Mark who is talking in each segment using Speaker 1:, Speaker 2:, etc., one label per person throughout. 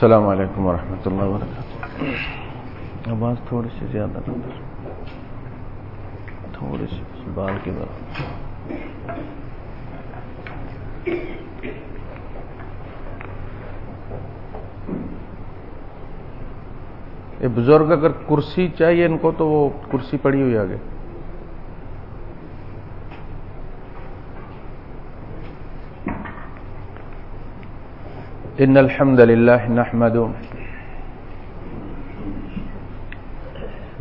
Speaker 1: السلام علیکم ورحمۃ اللہ وبرکاتہ۔ آواز تھوڑی سی زیادہ تھوڑی سی بال کی بات۔ یہ بزرگ اگر کرسی چاہیے ان کو تو وہ کرسی پڑی ہوئی آگے۔ إن الحمد لله نحمده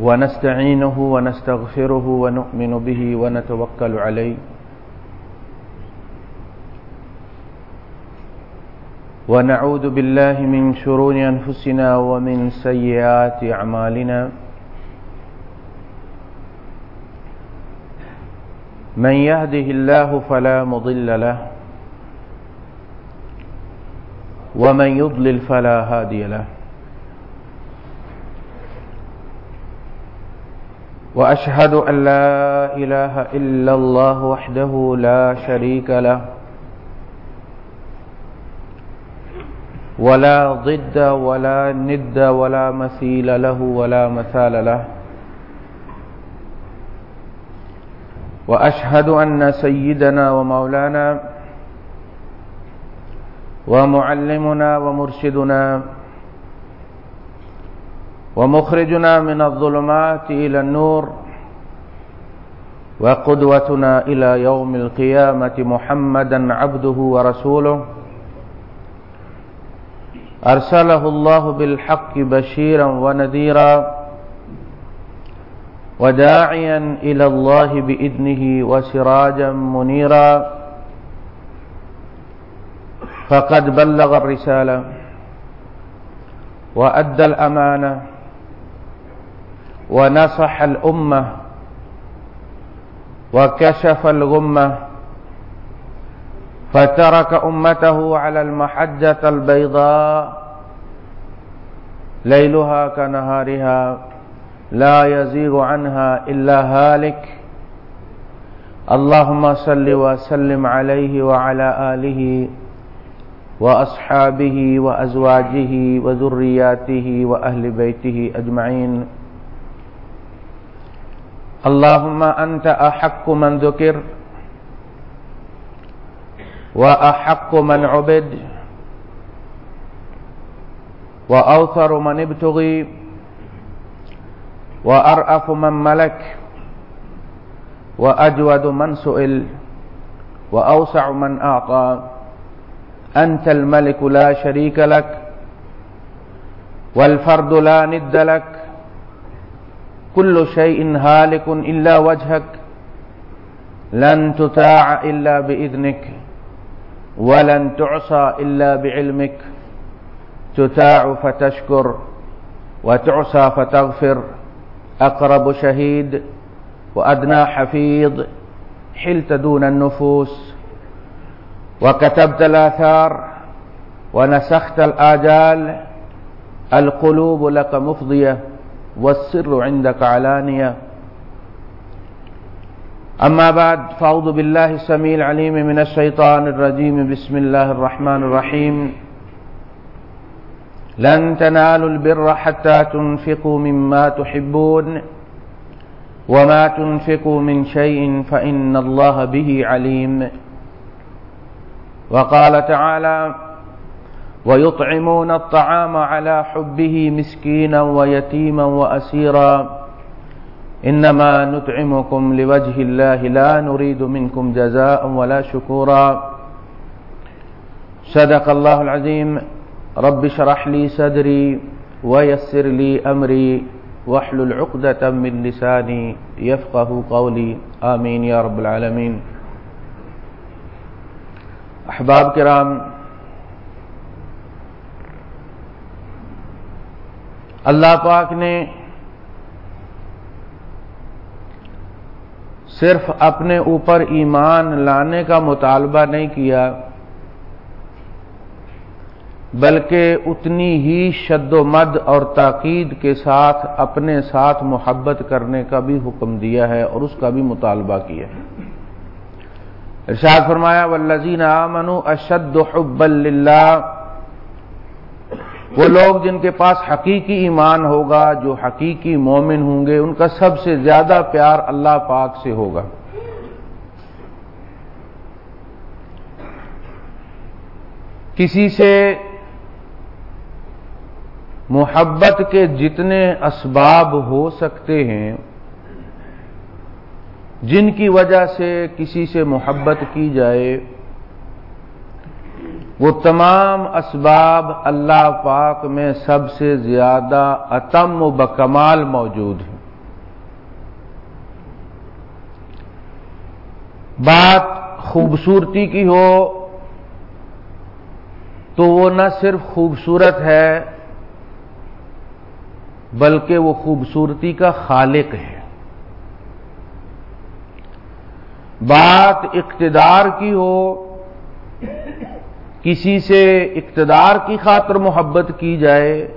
Speaker 1: ونستعينه ونستغفره ونؤمن به ونتوكل عليه ونعوذ بالله من شرور أنفسنا ومن سيئات أعمالنا من يهده الله فلا مضل له ومن يضلل فلا هادي له. وأشهد أن لا إله إلا الله وحده لا شريك له. ولا ضد ولا ند ولا مثيل له ولا مثال له. وأشهد أن سيدنا ومولانا ومعلمنا ومرشدنا ومخرجنا من الظلمات إلى النور وقدوتنا إلى يوم القيامة محمدا عبده ورسوله. أرسله الله بالحق بشيرا ونذيرا وداعيا إلى الله بإذنه وسراجا منيرا. فقد بلغ الرسالة وأدى الأمانة ونصح الأمة وكشف الغمة فترك أمته على المحجة البيضاء ليلها كنهارها لا يزيغ عنها إلا هالك اللهم صل وسلم عليه وعلى آله وعلى آله وأصحابه وأزواجه وذرياته وأهل بيته أجمعين. اللهم أنت أحق من ذكر وأحق من عبد وأوثر من ابتغي وأرأف من ملك وأجود من سئل وأوسع من أعطى. أنت الملك لا شريك لك والفرد لا ند لك كل شيء هالك إلا وجهك لن تتاع إلا بإذنك ولن تعصى إلا بعلمك تتاع فتشكر وتعصى فتغفر أقرب شهيد وأدنى حفيظ حلت دون النفوس وكتبت الآثار ونسخت الآجال، القلوب لك مفضية والسر عندك علانية. أما بعد، فأعوذ بالله السميع العليم من الشيطان الرجيم. بسم الله الرحمن الرحيم. لن تنالوا البر حتى تنفقوا مما تحبون، وما تنفقوا من شيء فإن الله به عليم. وقال تعالى ويطعمون الطعام على حبه مسكينا ويتيما وأسيرا. إنما نطعمكم لوجه الله لا نريد منكم جزاء ولا شكورا. صدق الله العظيم. رب شرح لي صدري ويسر لي أمري واحلل عقدة من لساني يفقه قولي. آمين يا رب العالمين. احباب کرام، اللہ پاک نے صرف اپنے اوپر ایمان لانے کا مطالبہ نہیں کیا، بلکہ اتنی ہی شد و مد اور تاکید کے ساتھ اپنے ساتھ محبت کرنے کا بھی حکم دیا ہے اور اس کا بھی مطالبہ کیا ہے۔ ارشاد فرمایا، والذین آمنوا اشد حبا للہ۔ وہ لوگ جن کے پاس حقیقی ایمان ہوگا، جو حقیقی مومن ہوں گے، ان کا سب سے زیادہ پیار اللہ پاک سے ہوگا۔ کسی سے محبت کے جتنے اسباب ہو سکتے ہیں جن کی وجہ سے کسی سے محبت کی جائے، وہ تمام اسباب اللہ پاک میں سب سے زیادہ اتم و بکمال موجود ہیں۔ بات خوبصورتی کی ہو تو وہ نہ صرف خوبصورت ہے بلکہ وہ خوبصورتی کا خالق ہے۔ بات اقتدار کی ہو، کسی سے اقتدار کی خاطر محبت کی جائے،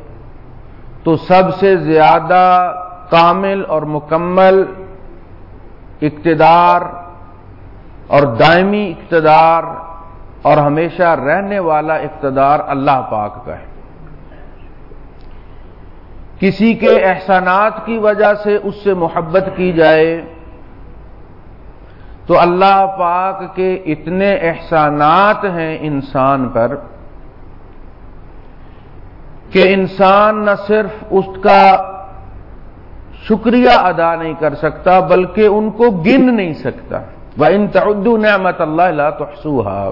Speaker 1: تو سب سے زیادہ کامل اور مکمل اقتدار اور دائمی اقتدار اور ہمیشہ رہنے والا اقتدار اللہ پاک کا ہے۔ کسی کے احسانات کی وجہ سے اس سے محبت کی جائے تو اللہ پاک کے اتنے احسانات ہیں انسان پر کہ انسان نہ صرف اس کا شکریہ ادا نہیں کر سکتا، بلکہ ان کو گن نہیں سکتا۔ وہ ان تعدو نعمت اللہ تحسوہا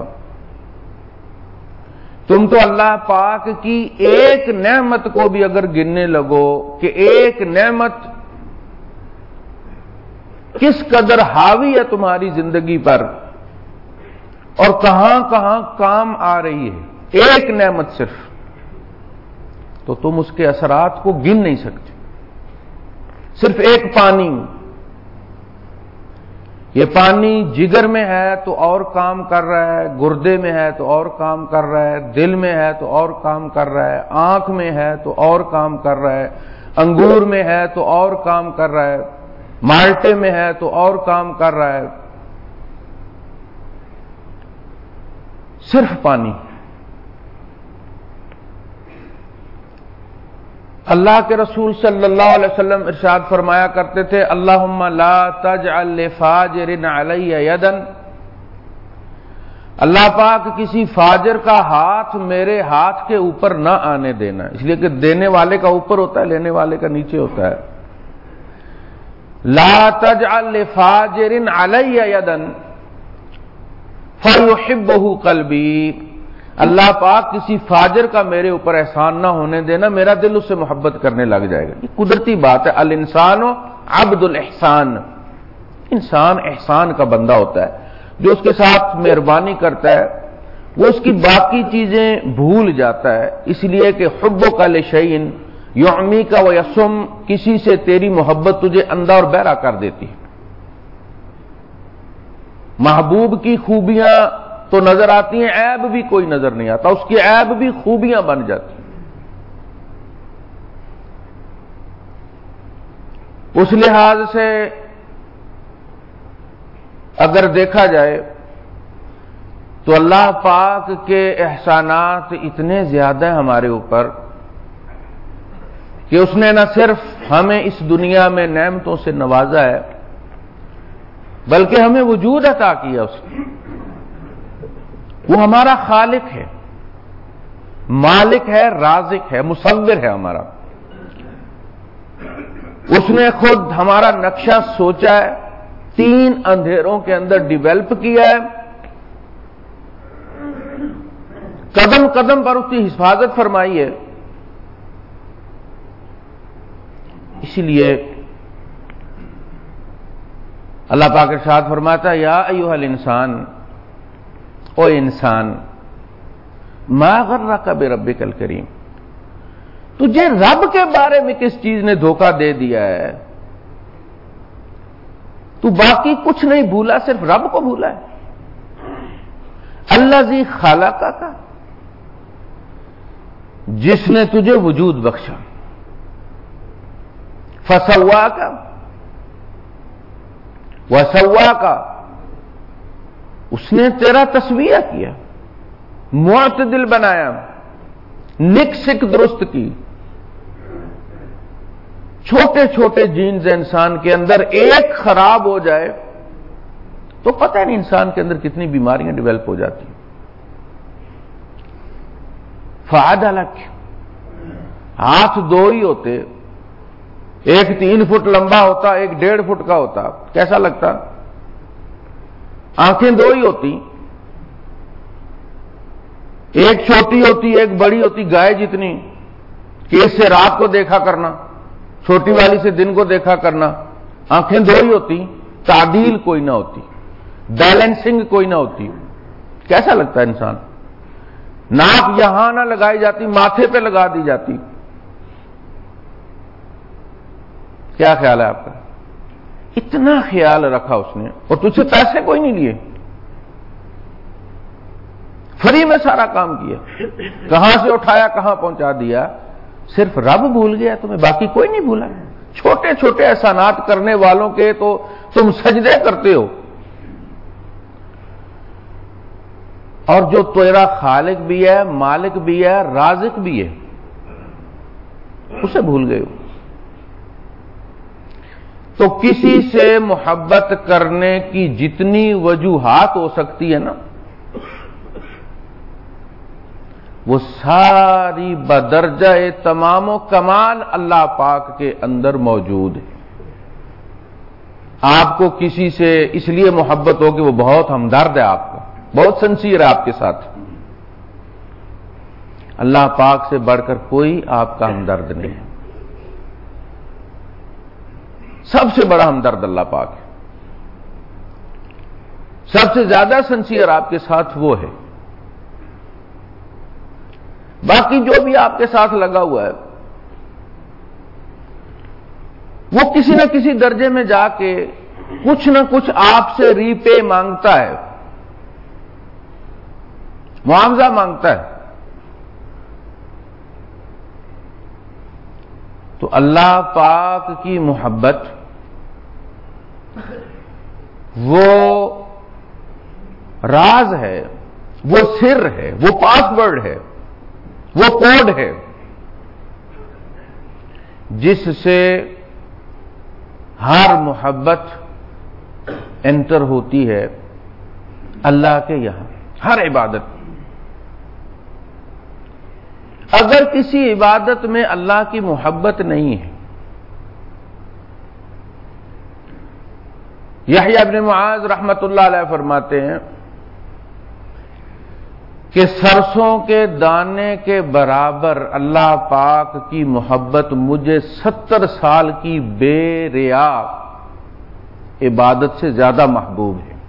Speaker 1: تم تو اللہ پاک کی ایک نعمت کو بھی اگر گننے لگو کہ ایک نعمت کس قدر حاوی ہے تمہاری زندگی پر اور کہاں کہاں کام آ رہی ہے؟ ایک نعمت صرف۔ تو تم اس کے اثرات کو گن نہیں سکتے۔ صرف ایک پانی۔ یہ پانی جگر میں ہے تو اور کام کر رہا ہے، گردے میں ہے تو اور کام کر رہا ہے، دل میں ہے تو اور کام کر رہا ہے، آنکھ میں ہے تو اور کام کر رہا ہے، انگور میں ہے تو اور کام کر رہا ہے۔ مالٹے میں ہے تو اور کام کر رہا ہے۔ صرف پانی۔ اللہ کے رسول صلی اللہ علیہ وسلم ارشاد فرمایا کرتے تھے اللہ لا تج الفاجر یدن۔ اللہ پاک کسی فاجر کا ہاتھ میرے ہاتھ کے اوپر نہ آنے دینا۔ اس لیے کہ دینے والے کا اوپر ہوتا ہے، لینے والے کا نیچے ہوتا ہے۔ لا تج الفاجر یدن فیحبہ قلبی اللہ پاک کسی فاجر کا میرے اوپر احسان نہ ہونے دینا، میرا دل اس سے محبت کرنے لگ جائے گا۔ یہ قدرتی بات ہے۔ الانسان عبد الحسان انسان احسان کا بندہ ہوتا ہے۔ جو اس کے ساتھ مہربانی کرتا ہے، وہ اس کی باقی چیزیں بھول جاتا ہے۔ اس لیے کہ حب و کل شعین یومی کا وہ یسم کسی سے تیری محبت تجھے اندھا اور بہرا کر دیتی ہے۔ محبوب کی خوبیاں تو نظر آتی ہیں، عیب بھی کوئی نظر نہیں آتا، اس کی عیب بھی خوبیاں بن جاتی اس لحاظ سے اگر دیکھا جائے تو اللہ پاک کے احسانات اتنے زیادہ ہیں ہمارے اوپر کہ اس نے نہ صرف ہمیں اس دنیا میں نعمتوں سے نوازا ہے، بلکہ ہمیں وجود عطا کیا اس نے۔ وہ ہمارا خالق ہے، مالک ہے، رازق ہے، مصور ہے ہمارا۔ اس نے خود ہمارا نقشہ سوچا ہے، تین اندھیروں کے اندر ڈیولپ کیا ہے۔ قدم قدم پر اس کی حفاظت فرمائی ہے۔ اسی لیے اللہ پاک ارشاد فرماتا یا ایوہ الانسان، او انسان، ما غرہ کا بے رب کل تجھے رب کے بارے میں کس چیز نے دھوکہ دے دیا ہے؟ تو باقی کچھ نہیں بھولا، صرف رب کو بھولا ہے۔ اللہ زی خالہ کا جس نے تجھے وجود بخشا۔ فسوا کا وسوا کا اس نے تیرا تصویہ کیا، معتدل بنایا نک سک درست کی۔ چھوٹے چھوٹے جینز انسان کے اندر ایک خراب ہو جائے تو پتہ نہیں انسان کے اندر کتنی بیماریاں ڈیولپ ہو جاتی ہیں۔ فائدہ الگ ہاتھ دو ہی ہوتے ایک تین فٹ لمبا ہوتا، ایک ڈیڑھ فٹ کا ہوتا، کیسا لگتا؟ آنکھیں دو ہی ہوتی، ایک چھوٹی ہوتی، ایک بڑی ہوتی، گائے جتنی کہ اس سے رات کو دیکھا کرنا، چھوٹی والی سے دن کو دیکھا کرنا، آنکھیں دو ہی ہوتی، تعدیل کوئی نہ ہوتی، بیلنسنگ کوئی نہ ہوتی۔ کیسا لگتا ہے انسان؟ ناک یہاں نہ لگائی جاتی، ماتھے پہ لگا دی جاتی۔ کیا خیال ہے آپ کا؟ اتنا خیال رکھا اس نے اور تجھ سے پیسے کوئی نہیں لیے۔ فری میں سارا کام کیا۔ کہاں سے اٹھایا، کہاں پہنچا دیا؟ صرف رب بھول گیا، تمہیں باقی کوئی نہیں بھولا۔ چھوٹے چھوٹے احسانات کرنے والوں کے تو تم سجدے کرتے ہو۔ اور جو تیرا خالق بھی ہے، مالک بھی ہے، رازق بھی ہے، اسے بھول گئے ہو۔ تو کسی سے محبت کرنے کی جتنی وجوہات ہو سکتی ہے نا، وہ ساری بدرجہ تمام و کمال اللہ پاک کے اندر موجود ہے۔ آپ کو کسی سے اس لیے محبت ہو کہ وہ بہت ہمدرد ہے آپ کا بہت سنسیر ہے آپ کے ساتھ۔ اللہ پاک سے بڑھ کر کوئی آپ کا ہمدرد نہیں۔ ہے سب سے بڑا ہمدرد اللہ پاک ہے۔ سب سے زیادہ سنسیئر آپ کے ساتھ وہ ہے۔ باقی جو بھی آپ کے ساتھ لگا ہوا ہے، وہ کسی نہ کسی درجے میں جا کے کچھ نہ کچھ آپ سے ری پے مانگتا ہے۔ معاوضہ مانگتا ہے۔ تو اللہ پاک کی محبت وہ راز ہے، وہ سر ہے، وہ پاس ورڈ ہے، وہ کوڈ ہے، جس سے ہر محبت انٹر ہوتی ہے اللہ کے یہاں، ہر عبادت اگر کسی عبادت میں اللہ کی محبت نہیں ہے۔ یہ ابن معاذ رحمت اللہ علیہ فرماتے ہیں کہ سرسوں کے دانے کے برابر اللہ پاک کی محبت مجھے ستر سال کی بے ریا عبادت سے زیادہ محبوب ہے۔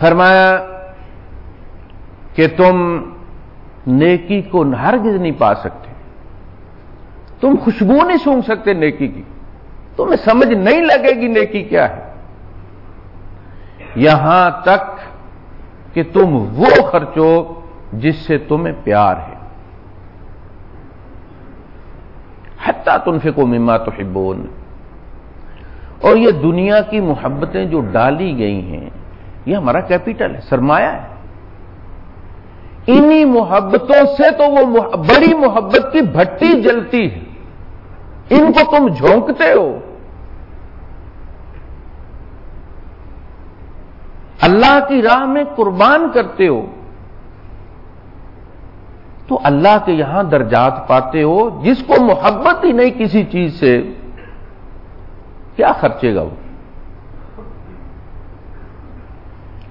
Speaker 1: فرمایا کہ تم نیکی کو ہرگز نہیں پا سکتے۔ تم خوشبو نہیں سونگ سکتے نیکی کی۔ تمہیں سمجھ نہیں لگے گی نیکی کیا ہے۔ یہاں تک کہ تم وہ خرچو جس سے تمہیں پیار ہے۔ حتیٰ تم مما تو اور یہ دنیا کی محبتیں جو ڈالی گئی ہیں یہ ہمارا کیپیٹل ہے، سرمایہ ہے۔ انہی محبتوں سے تو وہ بڑی محبت کی بھٹی جلتی ہے۔ ان کو تم جھونکتے ہو۔ اللہ کی راہ میں قربان کرتے ہو۔ تو اللہ کے یہاں درجات پاتے ہو، جس کو محبت ہی نہیں کسی چیز سے، کیا خرچے گا وہ؟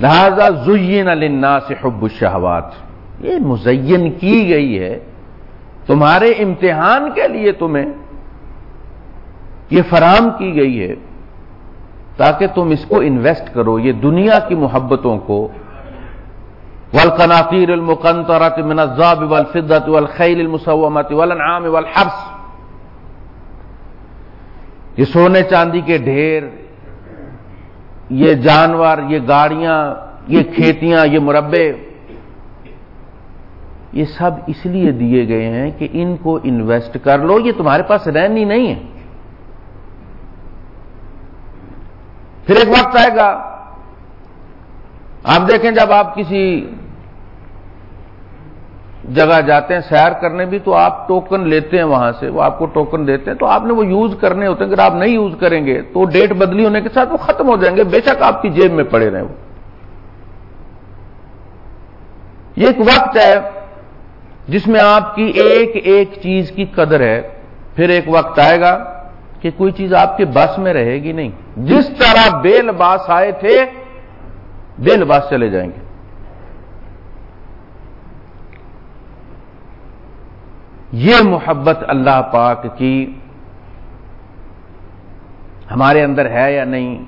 Speaker 1: لہذا زین النا سے حب الشہوات۔ یہ مزین کی گئی ہے۔ تمہارے امتحان کے لیے تمہیں یہ فراہم کی گئی ہے۔ تاکہ تم اس کو انویسٹ کرو۔ یہ دنیا کی محبتوں کو۔ ولقناطیر المقنطرت من الزاب والفضت والخیل المسومت والانعام والحرس یہ سونے چاندی کے ڈھیر یہ جانور، یہ گاڑیاں، یہ کھیتیاں، یہ مربے، یہ سب اس لیے دیے گئے ہیں کہ ان کو انویسٹ کر لو، یہ تمہارے پاس رہنی نہیں ہے۔ پھر ایک وقت آئے گا، آپ دیکھیں جب آپ کسی جگہ جاتے ہیں، سیر کرنے بھی تو آپ ٹوکن لیتے ہیں وہاں سے، وہ آپ کو ٹوکن دیتے ہیں، تو آپ نے وہ یوز کرنے ہوتے ہیں، اگر آپ نہیں یوز کریں گے تو ڈیٹ بدلی ہونے کے ساتھ وہ ختم ہو جائیں گے، بے شک آپ کی جیب میں پڑے رہے وہ۔ یہ ایک وقت ہے جس میں آپ کی ایک ایک چیز کی قدر ہے، پھر ایک وقت آئے گا کہ کوئی چیز آپ کے بس میں رہے گی نہیں۔ جس طرح بے لباس آئے تھے بے لباس چلے جائیں گے۔ یہ محبت اللہ پاک کی ہمارے اندر ہے یا نہیں؟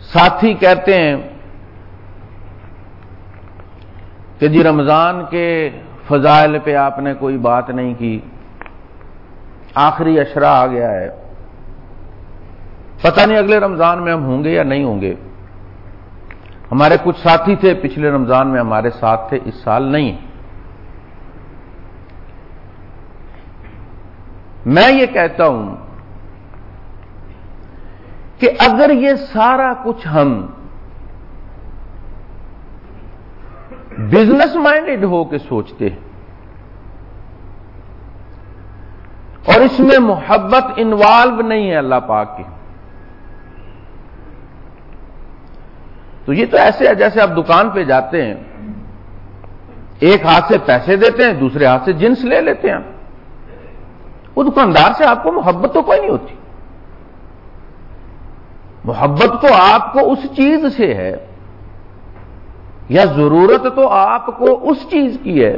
Speaker 1: ساتھی کہتے ہیں کہ جی رمضان کے فضائل پہ آپ نے کوئی بات نہیں کی، آخری اشرا آ گیا ہے۔ پتہ نہیں اگلے رمضان میں ہم ہوں گے یا نہیں ہوں گے۔ ہمارے کچھ ساتھی تھے، پچھلے رمضان میں ہمارے ساتھ تھے، اس سال نہیں۔ میں یہ کہتا ہوں کہ اگر یہ سارا کچھ ہم بزنس مائنڈڈ ہو کے سوچتے ہیں اور اس میں محبت انوالو نہیں ہے اللہ پاک کی تو یہ تو ایسے ہے جیسے آپ دکان پہ جاتے ہیں، ایک ہاتھ سے پیسے دیتے ہیں، دوسرے ہاتھ سے جنس لے لیتے ہیں وہ دکاندار سے آپ کو محبت تو کوئی نہیں ہوتی۔ محبت تو آپ کو اس چیز سے ہے، یا ضرورت تو آپ کو اس چیز کی ہے،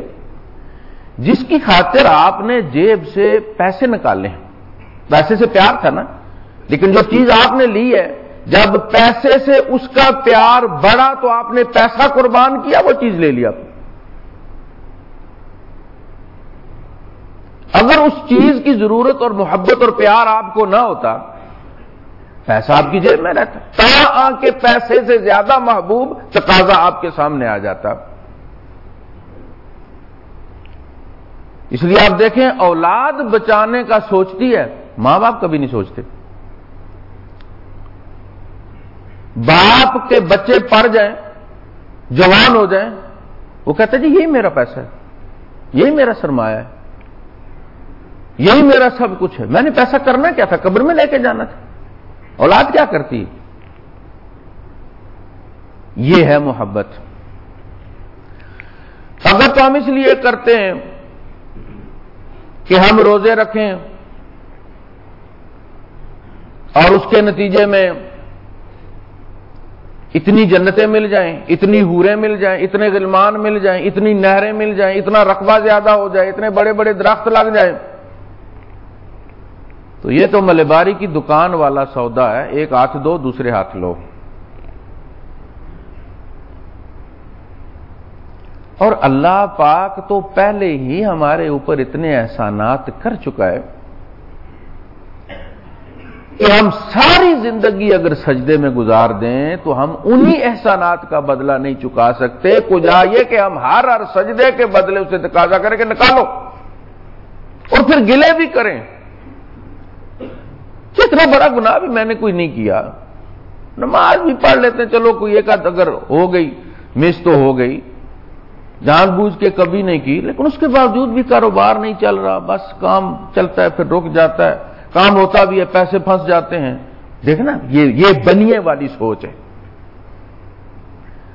Speaker 1: جس کی خاطر آپ نے جیب سے پیسے نکالے ہیں۔ پیسے سے پیار تھا نا، لیکن جو چیز آپ نے لی ہے، جب پیسے سے اس کا پیار بڑا تو آپ نے پیسہ قربان کیا، وہ چیز لے لیا اگر اس چیز کی ضرورت اور محبت اور پیار آپ کو نہ ہوتا، پیسہ آپ کی جیب میں رہتا۔ تا آ کے پیسے سے زیادہ محبوب تقاضا آپ کے سامنے آ جاتا۔ اس لیے آپ دیکھیں، اولاد بچانے کا سوچتی ہے۔ ماں باپ کبھی نہیں سوچتے۔ باپ کے بچے پڑ جائیں، جوان ہو جائیں، وہ کہتے جی یہی میرا پیسہ ہے، یہی میرا سرمایہ ہے۔ یہی میرا سب کچھ ہے۔ میں نے پیسہ کرنا کیا تھا؟ قبر میں لے کے جانا تھا۔ اولاد کیا کرتی؟ یہ ہے محبت۔ اگر تو ہم اس لیے کرتے ہیں کہ ہم روزے رکھیں اور اس کے نتیجے میں اتنی جنتیں مل جائیں، اتنی ہوریں مل جائیں، اتنے غلمان مل جائیں، اتنی نہریں مل جائیں، اتنا رقبہ زیادہ ہو جائے، اتنے بڑے بڑے درخت لگ جائیں تو یہ تو ملباری کی دکان والا سودا ہے، ایک ہاتھ دو، دوسرے ہاتھ لو۔ اور اللہ پاک تو پہلے ہی ہمارے اوپر اتنے احسانات کر چکا ہے کہ ہم ساری زندگی اگر سجدے میں گزار دیں تو ہم انہی احسانات کا بدلہ نہیں چکا سکتے۔ کجا یہ کہ ہم ہر ہر سجدے کے بدلے اسے تقاضا کریں کہ نکالو اور پھر گلے بھی کریں۔ اتنا بڑا گناہ بھی میں نے کوئی نہیں کیا۔ نماز بھی پڑھ لیتے ہیں، چلو کوئی ایک اگر ہو گئی، مس تو ہو گئی۔ جان بوجھ کے کبھی نہیں کی، لیکن اس کے باوجود بھی کاروبار نہیں چل رہا۔ بس کام چلتا ہے، پھر رک جاتا ہے۔ کام ہوتا بھی ہے، پیسے پھنس جاتے ہیں۔ دیکھنا، یہ یہ بنیے والی سوچ ہے۔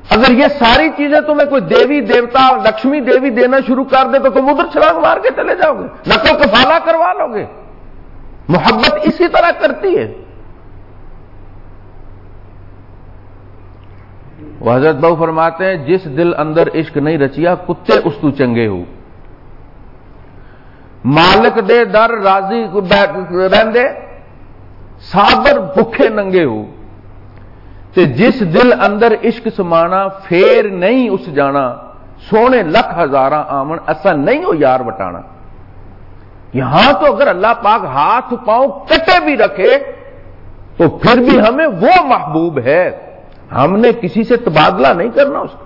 Speaker 1: اگر یہ ساری چیزیں تمہیں کوئی دیوی دیوتا، لکشمی دیوی دینا شروع کر دے تو تم ادھر چھلانگ مار کے چلے جاؤ گے۔ نقل کفالہ کروا لو گے۔ محبت اسی طرح کرتی ہے۔ وہ حضرت بہو فرماتے ہیں، جس دل اندر عشق نہیں رچیا، کتے اس تو چنگے ہو۔ مالک دے در راضی رہندے سابر بکھے ننگے ہو۔ تے جس دل اندر عشق سمانا پھر نہیں اس جانا، سونے لکھ ہزارہ آمن ایسا نہیں ہو یار بٹانا۔ یہاں تو اگر اللہ پاک ہاتھ پاؤں کٹے بھی رکھے تو پھر بھی ہمیں وہ محبوب ہے۔ ہم نے کسی سے تبادلہ نہیں کرنا اس کو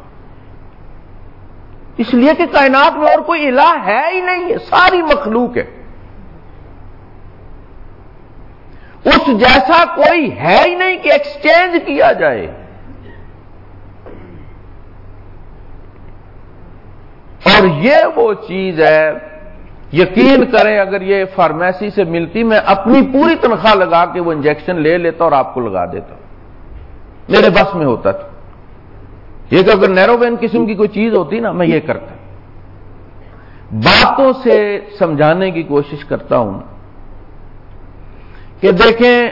Speaker 1: اس لیے کہ کائنات میں اور کوئی الہ ہے ہی نہیں ہے ساری مخلوق ہے۔ اس جیسا کوئی ہے ہی نہیں کہ ایکسچینج کیا جائے۔ اور یہ وہ چیز ہے یقین کریں اگر یہ فارمیسی سے ملتی، میں اپنی پوری تنخواہ لگا کے وہ انجیکشن لے لیتا اور آپ کو لگا دیتا۔ میرے بس میں ہوتا تھا۔ یہ کہ اگر نیروبین قسم کی کوئی چیز ہوتی نا، میں یہ کرتا۔ باتوں سے سمجھانے کی کوشش کرتا ہوں کہ دیکھیں،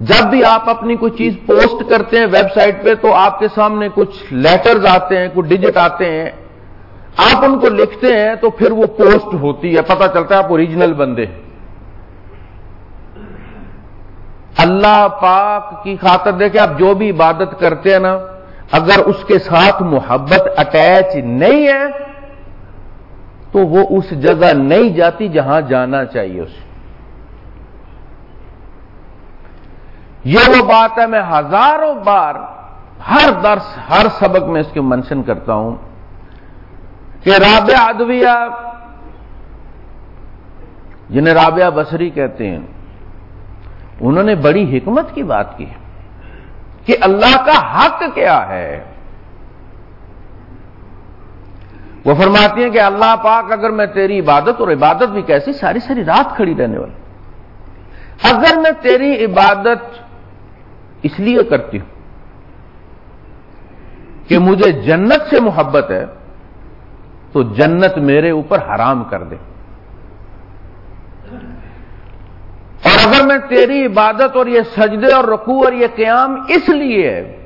Speaker 1: جب بھی آپ اپنی کوئی چیز پوسٹ کرتے ہیں ویب سائٹ پہ، تو آپ کے سامنے کچھ لیٹرز آتے ہیں، کچھ ڈیجٹ آتے ہیں۔ آپ ان کو لکھتے ہیں تو پھر وہ پوسٹ ہوتی ہے، پتہ چلتا ہے آپ اوریجنل بندے اللہ پاک کی خاطر دیکھیں، آپ جو بھی عبادت کرتے ہیں نا، اگر اس کے ساتھ محبت اٹیچ نہیں ہے، تو وہ اس جگہ نہیں جاتی جہاں جانا چاہیے اسے۔ یہ وہ بات ہے، میں ہزاروں بار ہر درس، ہر سبق میں اس کے منشن کرتا ہوں۔ کہ رابعہ ادویہ جنہیں رابعہ بصری کہتے ہیں، انہوں نے بڑی حکمت کی بات کی کہ اللہ کا حق کیا ہے۔ وہ فرماتی ہیں کہ اللہ پاک اگر میں تیری عبادت اور عبادت بھی کیسی ساری ساری رات کھڑی رہنے والی، اگر میں تیری عبادت اس لیے کرتی ہوں کہ مجھے جنت سے محبت ہے تو جنت میرے اوپر حرام کر دے۔ اور اگر میں تیری عبادت اور یہ سجدے اور رکوع اور یہ قیام اس لیے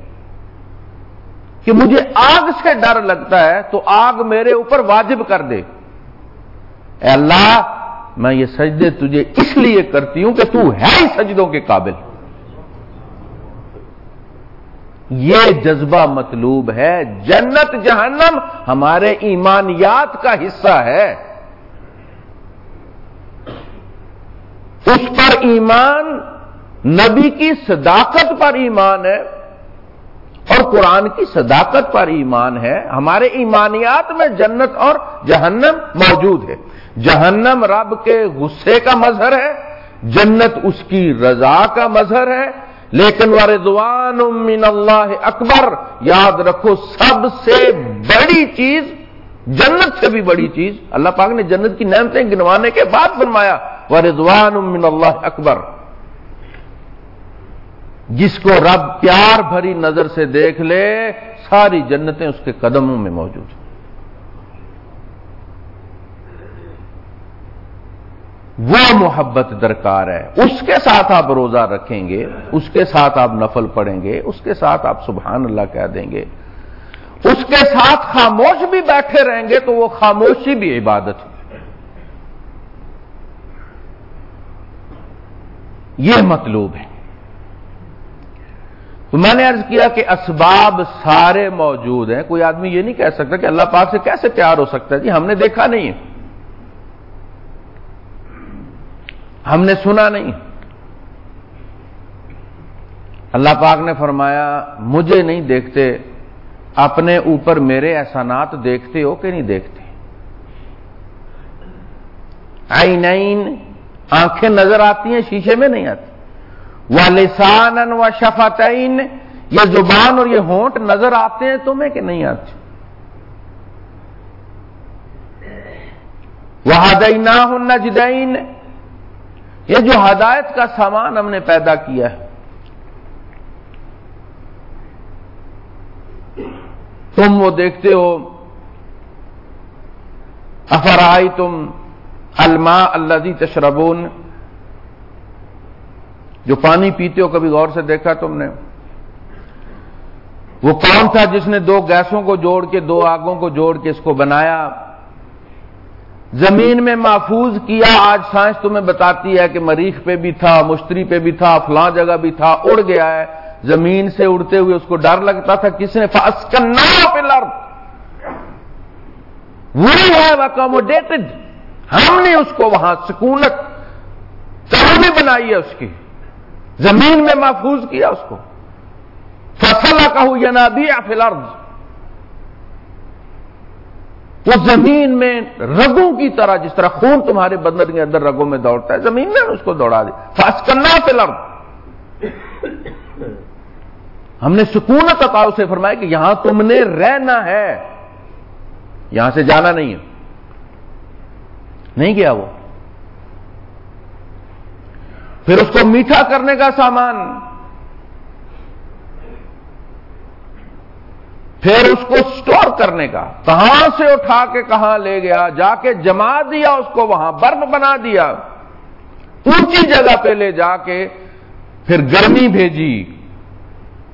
Speaker 1: کہ مجھے آگ سے ڈر لگتا ہے تو آگ میرے اوپر واجب کر دے۔ اے اللہ، میں یہ سجدے تجھے اس لیے کرتی ہوں کہ تو ہے ہی سجدوں کے قابل۔ یہ جذبہ مطلوب ہے۔ جنت جہنم ہمارے ایمانیات کا حصہ ہے۔ اس پر ایمان، نبی کی صداقت پر ایمان ہے اور قرآن کی صداقت پر ایمان ہے۔ ہمارے ایمانیات میں جنت اور جہنم موجود ہے۔ جہنم رب کے غصے کا مظہر ہے، جنت اس کی رضا کا مظہر ہے۔ لیکن وردوان من اللہ اکبر، یاد رکھو، سب سے بڑی چیز، جنت سے بھی بڑی چیز، اللہ پاک نے جنت کی نعمتیں گنوانے کے بعد فرمایا وردوان من اللہ اکبر۔ جس کو رب پیار بھری نظر سے دیکھ لے، ساری جنتیں اس کے قدموں میں موجود ہیں۔ وہ محبت درکار ہے۔ اس کے ساتھ آپ روزہ رکھیں گے، اس کے ساتھ آپ نفل پڑھیں گے، اس کے ساتھ آپ سبحان اللہ کہہ دیں گے۔ اس کے ساتھ خاموش بھی بیٹھے رہیں گے تو وہ خاموشی بھی عبادت یہ مطلوب ہے۔ تو میں نے ارض کیا کہ اسباب سارے موجود ہیں۔ کوئی آدمی یہ نہیں کہہ سکتا کہ اللہ پاک سے کیسے پیار ہو سکتا ہے۔ جی ہم نے دیکھا نہیں ہے۔ ہم نے سنا نہیں۔ اللہ پاک نے فرمایا، مجھے نہیں دیکھتے، اپنے اوپر میرے احسانات دیکھتے ہو کہ نہیں دیکھتے؟ آئی نائن آنکھیں نظر آتی ہیں، شیشے میں نہیں آتی۔ وہ لسان و یہ زبان اور یہ ہونٹ نظر آتے ہیں تمہیں کہ نہیں آتے وہ ہدینا نجدین یہ جو ہدایت کا سامان ہم نے پیدا کیا ہے۔ تم وہ دیکھتے ہو۔ افرائی تم الما اللہ تشربون۔ جو پانی پیتے ہو، کبھی غور سے دیکھا تم نے؟ وہ کون تھا جس نے دو گیسوں کو جوڑ کے، دو آگوں کو جوڑ کے اس کو بنایا؟ زمین میں محفوظ کیا، آج سائنس تمہیں بتاتی ہے کہ مریخ پہ بھی تھا، مشتری پہ بھی تھا، فلاں جگہ بھی تھا، اڑ گیا ہے۔ زمین سے اڑتے ہوئے اس کو ڈر لگتا تھا، کس نے؟ پلر وہی ہے اکوموڈیٹڈ ہم نے اس کو وہاں سکونت چاہیے بنائی ہے اس کی۔ زمین میں محفوظ کیا اس کو۔ فصل کا ہو یا نہ دیا فلرز وہ زمین میں رگوں کی طرح، جس طرح خون تمہارے بدن کے اندر رگوں میں دوڑتا ہے، زمین میں اس کو دوڑا دی فاس کرنا فلر ہم نے سکون عطا سے فرمایا کہ یہاں تم نے رہنا ہے۔ یہاں سے جانا نہیں ہے۔ نہیں کیا وہ؟ پھر اس کو میٹھا کرنے کا سامان۔ پھر اس کو سٹور کرنے کا، کہاں سے اٹھا کے کہاں لے گیا، جا کے جما دیا، اس کو وہاں برف بنا دیا، اونچی جگہ پہ لے جا کے پھر گرمی بھیجی،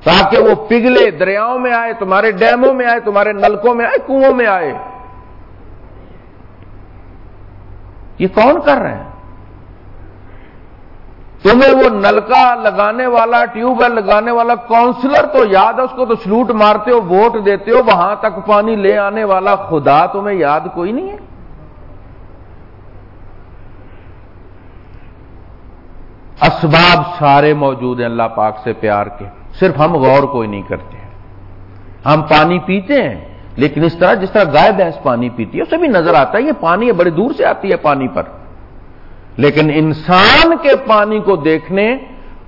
Speaker 1: تاکہ وہ پگھلے دریاؤں میں آئے، تمہارے ڈیموں میں آئے، تمہارے نلکوں میں آئے کنو میں آئے۔ یہ کون کر رہے ہیں؟ تمہیں وہ نلکا لگانے والا ٹیوب ویل لگانے والا کاؤنسلر تو یاد ہے؟ اس کو تو سلوٹ مارتے ہو، ووٹ دیتے ہو، وہاں تک پانی لے آنے والا خدا تمہیں یاد کوئی نہیں ہے؟ اسباب سارے موجود ہیں اللہ پاک سے پیار کے۔ صرف ہم غور کوئی نہیں کرتے۔ ہم پانی پیتے ہیں، لیکن اس طرح جس طرح گائے بھینس پانی پیتی ہے اسے بھی نظر آتا ہے، یہ پانی ہے بڑی دور سے آتی ہے پانی پر۔ لیکن انسان کے پانی کو دیکھنے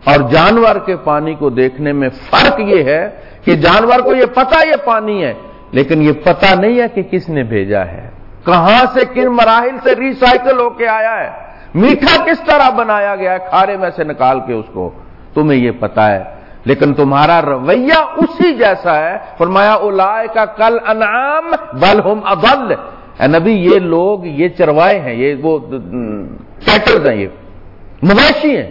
Speaker 1: اور جانور کے پانی کو دیکھنے میں فرق یہ ہے کہ جانور کو یہ پتا یہ پانی ہے، لیکن یہ پتا نہیں ہے کہ کس نے بھیجا ہے۔ کہاں سے کن مراحل سے ریسائکل ہو کے آیا ہے؟ میٹھا کس طرح بنایا گیا ہے؟ کھارے میں سے نکال کے اس کو۔ تمہیں یہ پتا ہے۔ لیکن تمہارا رویہ اسی جیسا ہے۔ فرمایا اولائے کا کل انعام بل ہم ابل نبی، یہ لوگ، یہ چروائے ہیں، یہ وہ ہیں، یہ مویشی ہیں۔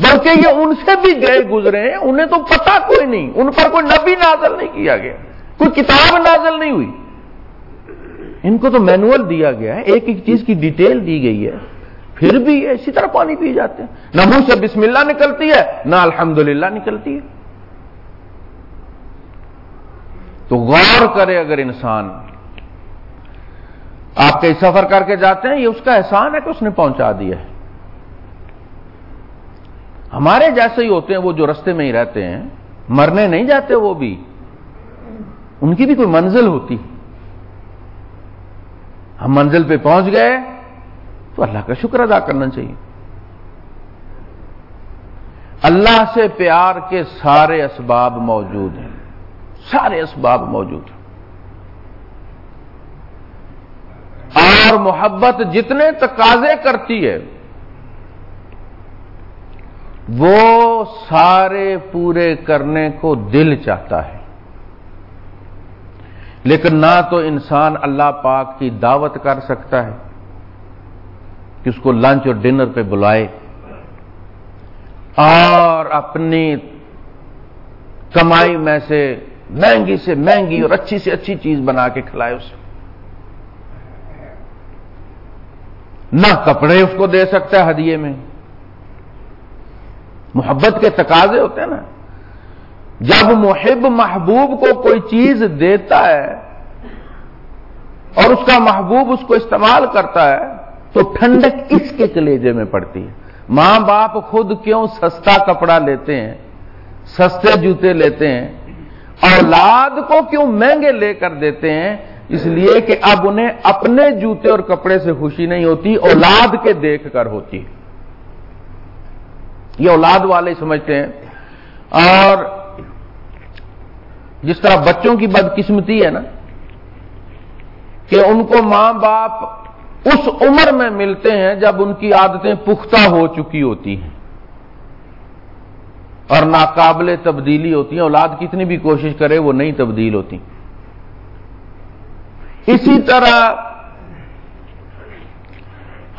Speaker 1: بلکہ یہ ان سے بھی گئے، گزرے ہیں، انہیں تو پتا کوئی نہیں، ان پر کوئی نبی نازل نہیں کیا گیا، کوئی کتاب نازل نہیں ہوئی۔ ان کو تو مینوئل دیا گیا ہے، ایک ایک چیز کی ڈیٹیل دی گئی ہے۔ پھر بھی اسی طرح پانی پی جاتے ہیں۔ نہ منہ سے بسم اللہ نکلتی ہے، نہ الحمدللہ نکلتی ہے۔ تو غور کرے اگر انسان آپ کئی سفر کر کے جاتے ہیں، یہ اس کا احسان ہے کہ اس نے پہنچا دیا ہے۔ ہمارے جیسے ہی ہوتے ہیں، وہ جو رستے میں ہی رہتے ہیں، مرنے نہیں جاتے وہ بھی، ان کی بھی کوئی منزل ہوتی۔ ہم منزل پہ پہنچ گئے، تو اللہ کا شکر ادا کرنا چاہیے۔ اللہ سے پیار کے سارے اسباب موجود ہیں۔ سارے اسباب موجود ہیں۔ اور محبت جتنے تقاضے کرتی ہے، وہ سارے پورے کرنے کو دل چاہتا ہے۔ لیکن نہ تو انسان اللہ پاک کی دعوت کر سکتا ہے کہ اس کو لنچ اور ڈنر پہ بلائے، اور اپنی کمائی میں سے مہنگی سے مہنگی اور اچھی سے اچھی چیز بنا کے کھلائے اسے۔ نہ کپڑے اس کو دے سکتا ہے ہدیے میں محبت کے تقاضے ہوتے ہیں نا جب محب محبوب کو کوئی چیز دیتا ہے اور اس کا محبوب اس کو استعمال کرتا ہے تو ٹھنڈک اس کے کلیجے میں پڑتی ہے ماں باپ خود کیوں سستا کپڑا لیتے ہیں سستے جوتے لیتے ہیں اولاد کو کیوں مہنگے لے کر دیتے ہیں اس لیے کہ اب انہیں اپنے جوتے اور کپڑے سے خوشی نہیں ہوتی، اولاد کے دیکھ کر ہوتی۔ یہ اولاد والے سمجھتے ہیں۔ اور جس طرح بچوں کی بدقسمتی ہے نا، کہ ان کو ماں باپ اس عمر میں ملتے ہیں جب ان کی عادتیں پختہ ہو چکی ہوتی ہیں۔ اور ناقابل تبدیلی ہوتی ہیں۔ اولاد کتنی بھی کوشش کرے وہ نہیں تبدیل ہوتی۔ اسی طرح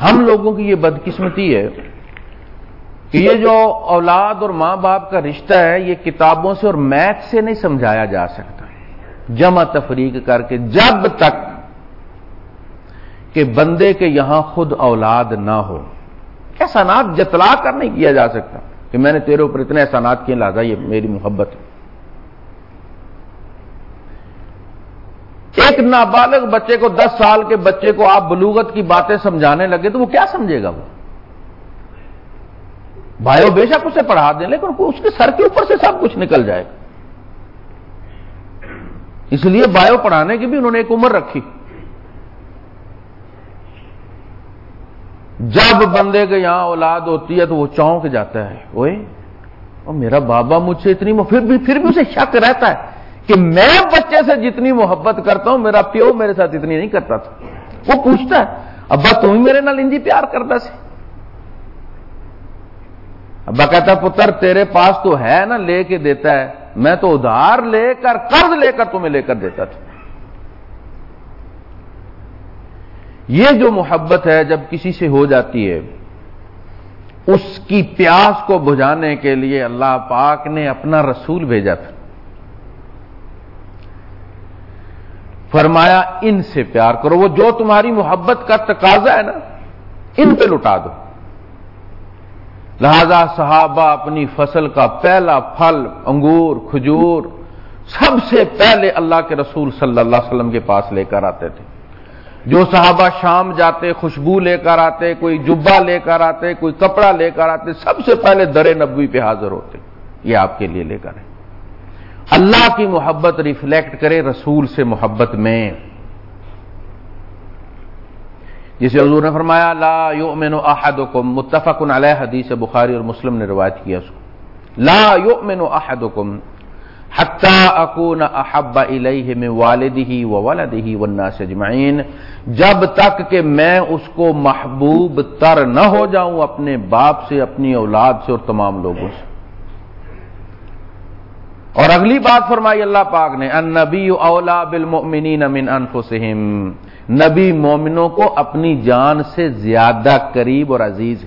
Speaker 1: ہم لوگوں کی یہ بدقسمتی ہے کہ یہ جو اولاد اور ماں باپ کا رشتہ ہے، یہ کتابوں سے اور میتھ سے نہیں سمجھایا جا سکتا۔ جمع تفریق کر کے جب تک کہ بندے کے یہاں خود اولاد نہ ہو۔ احسانات جتلا کر نہیں کیا جا سکتا کہ میں نے تیرے اوپر اتنے احسانات کیے لادا یہ میری محبت ہے۔ ایک نابالغ بچے کو دس سال کے بچے کو آپ بلوغت کی باتیں سمجھانے لگے تو وہ کیا سمجھے گا وہ؟ بھائیو بے شک اسے پڑھا دیں، لیکن اس کے سر کے اوپر سے سب کچھ نکل جائے گا۔ اس لیے بایو پڑھانے کی بھی انہوں نے ایک عمر رکھی۔ جب بندے کے یہاں اولاد ہوتی ہے تو وہ چونک جاتا ہے وہ میرا بابا مجھ سے اتنی پھر بھی پھر بھی اسے شک رہتا ہے۔ کہ میں بچے سے جتنی محبت کرتا ہوں، میرا پیو میرے ساتھ اتنی نہیں کرتا تھا۔ وہ پوچھتا ہے، ابا تم ہی میرے نال انجی پیار کرتا سی۔ ابا کہتا پتر، تیرے پاس تو ہے نا، لے کے دیتا ہے۔ میں تو ادھار لے کر، قرض لے کر تمہیں لے کر دیتا تھا۔ یہ جو محبت ہے، جب کسی سے ہو جاتی ہے، اس کی پیاس کو بجھانے کے لیے اللہ پاک نے اپنا رسول بھیجا تھا۔ فرمایا ان سے پیار کرو، وہ جو تمہاری محبت کا تقاضا ہے نا، ان پہ لٹا دو۔ لہذا صحابہ اپنی فصل کا پہلا پھل، انگور، کھجور، سب سے پہلے اللہ کے رسول صلی اللہ علیہ وسلم کے پاس لے کر آتے تھے۔ جو صحابہ شام جاتے، خوشبو لے کر آتے، کوئی جبا لے کر آتے، کوئی کپڑا لے کر آتے، سب سے پہلے در نبوی پہ حاضر ہوتے، یہ آپ کے لیے لے کر اللہ کی محبت ریفلیکٹ کرے رسول سے محبت میں۔ جسے حضور نے فرمایا، لا یؤمن احدکم متفق علیہ حدیث بخاری اور مسلم نے روایت کیا اس کو۔ لا یؤمن احدکم حتی اکون احب الیہ من والدہ و والناس اجمعین۔ جب تک کہ میں اس کو محبوب تر نہ ہو جاؤں، اپنے باپ سے، اپنی اولاد سے اور تمام لوگوں سے۔ اور اگلی بات فرمائی اللہ پاک نے ان نبی اولا بالمؤمنین من انفسہم۔ نبی مومنوں کو اپنی جان سے زیادہ قریب اور عزیز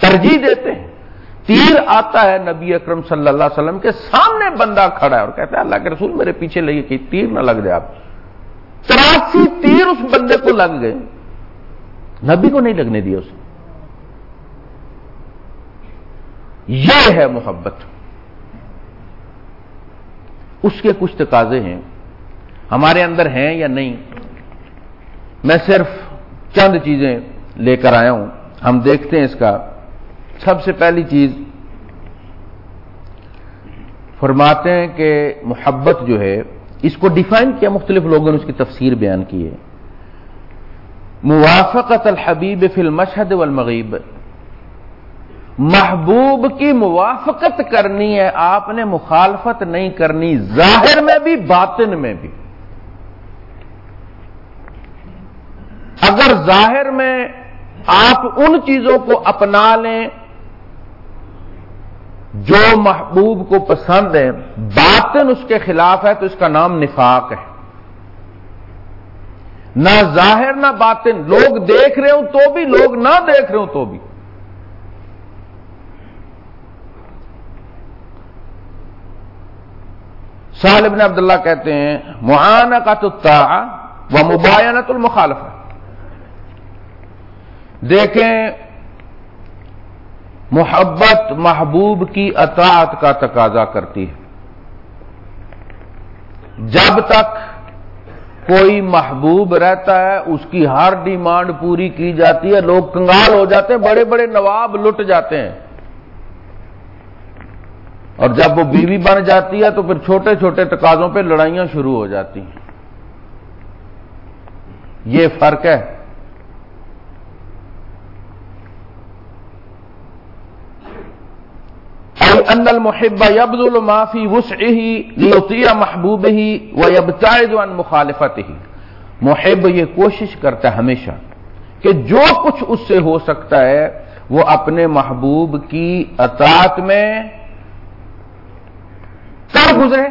Speaker 1: ترجیح دیتے ہیں۔ تیر آتا ہے نبی اکرم صلی اللہ علیہ وسلم کے سامنے بندہ کھڑا ہے اور کہتا ہے، اللہ کے رسول میرے پیچھے لگے کہ تیر نہ لگ جائے آپ۔ تراسی تیر اس بندے کو لگ گئے۔ نبی کو نہیں لگنے دیا اس یہ ہے محبت۔ اس کے کچھ تقاضے ہیں، ہمارے اندر ہیں یا نہیں، میں صرف چند چیزیں لے کر آیا ہوں۔ ہم دیکھتے ہیں اس کا۔ سب سے پہلی چیز، فرماتے ہیں کہ محبت جو ہے، اس کو ڈیفائن کیا مختلف لوگوں نے اس کی تفسیر بیان کی ہے۔ موافقت الحبیب فی المشہد والمغیب۔ محبوب کی موافقت کرنی ہے، آپ نے مخالفت نہیں کرنی، ظاہر میں بھی، باطن میں بھی۔ اگر ظاہر میں آپ ان چیزوں کو اپنا لیں جو محبوب کو پسند ہے باطن اس کے خلاف ہے تو اس کا نام نفاق ہے۔ نہ ظاہر، نہ باطن۔ لوگ دیکھ رہے ہوں تو بھی، لوگ نہ دیکھ رہے ہوں تو بھی۔ سہل ابن عبداللہ کہتے ہیں معانہ کا تو وہ مباینت المخالف ہے دیکھیں، محبت محبوب کی اطاعت کا تقاضا کرتی ہے۔ جب تک کوئی محبوب رہتا ہے، اس کی ہر ڈیمانڈ پوری کی جاتی ہے، لوگ کنگال ہو جاتے ہیں، بڑے بڑے نواب لٹ جاتے ہیں۔ اور جب وہ بیوی بن جاتی ہے تو پھر چھوٹے چھوٹے تقاضوں پہ لڑائیاں شروع ہو جاتی ہیں۔ یہ فرق ہے۔ ان المحب يبذل ما في وسعه ليطيع محبوبه ويبتعد عن مخالفته۔ محب یہ کوشش کرتا ہے ہمیشہ کہ جو کچھ اس سے ہو سکتا ہے وہ اپنے محبوب کی اطاعت میں کر گزرے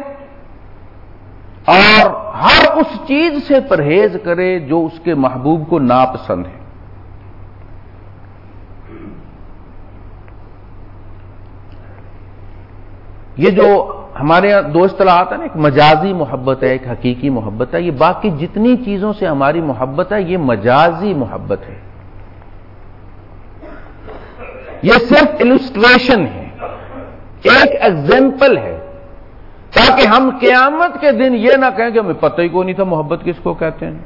Speaker 1: اور ہر اس چیز سے پرہیز کرے جو اس کے محبوب کو ناپسند ہے۔ یہ جو ہمارے یہاں دو اصطلاحات ہیں نا، ایک مجازی محبت ہے، ایک حقیقی محبت ہے، یہ باقی جتنی چیزوں سے ہماری محبت ہے، یہ مجازی محبت ہے۔ یہ صرف السٹریشن ہے۔ ایک ایگزامپل ہے۔ تاکہ ہم قیامت کے دن یہ نہ کہیں کہ ہمیں پتہ ہی کو نہیں تھا محبت کس کو کہتے ہیں۔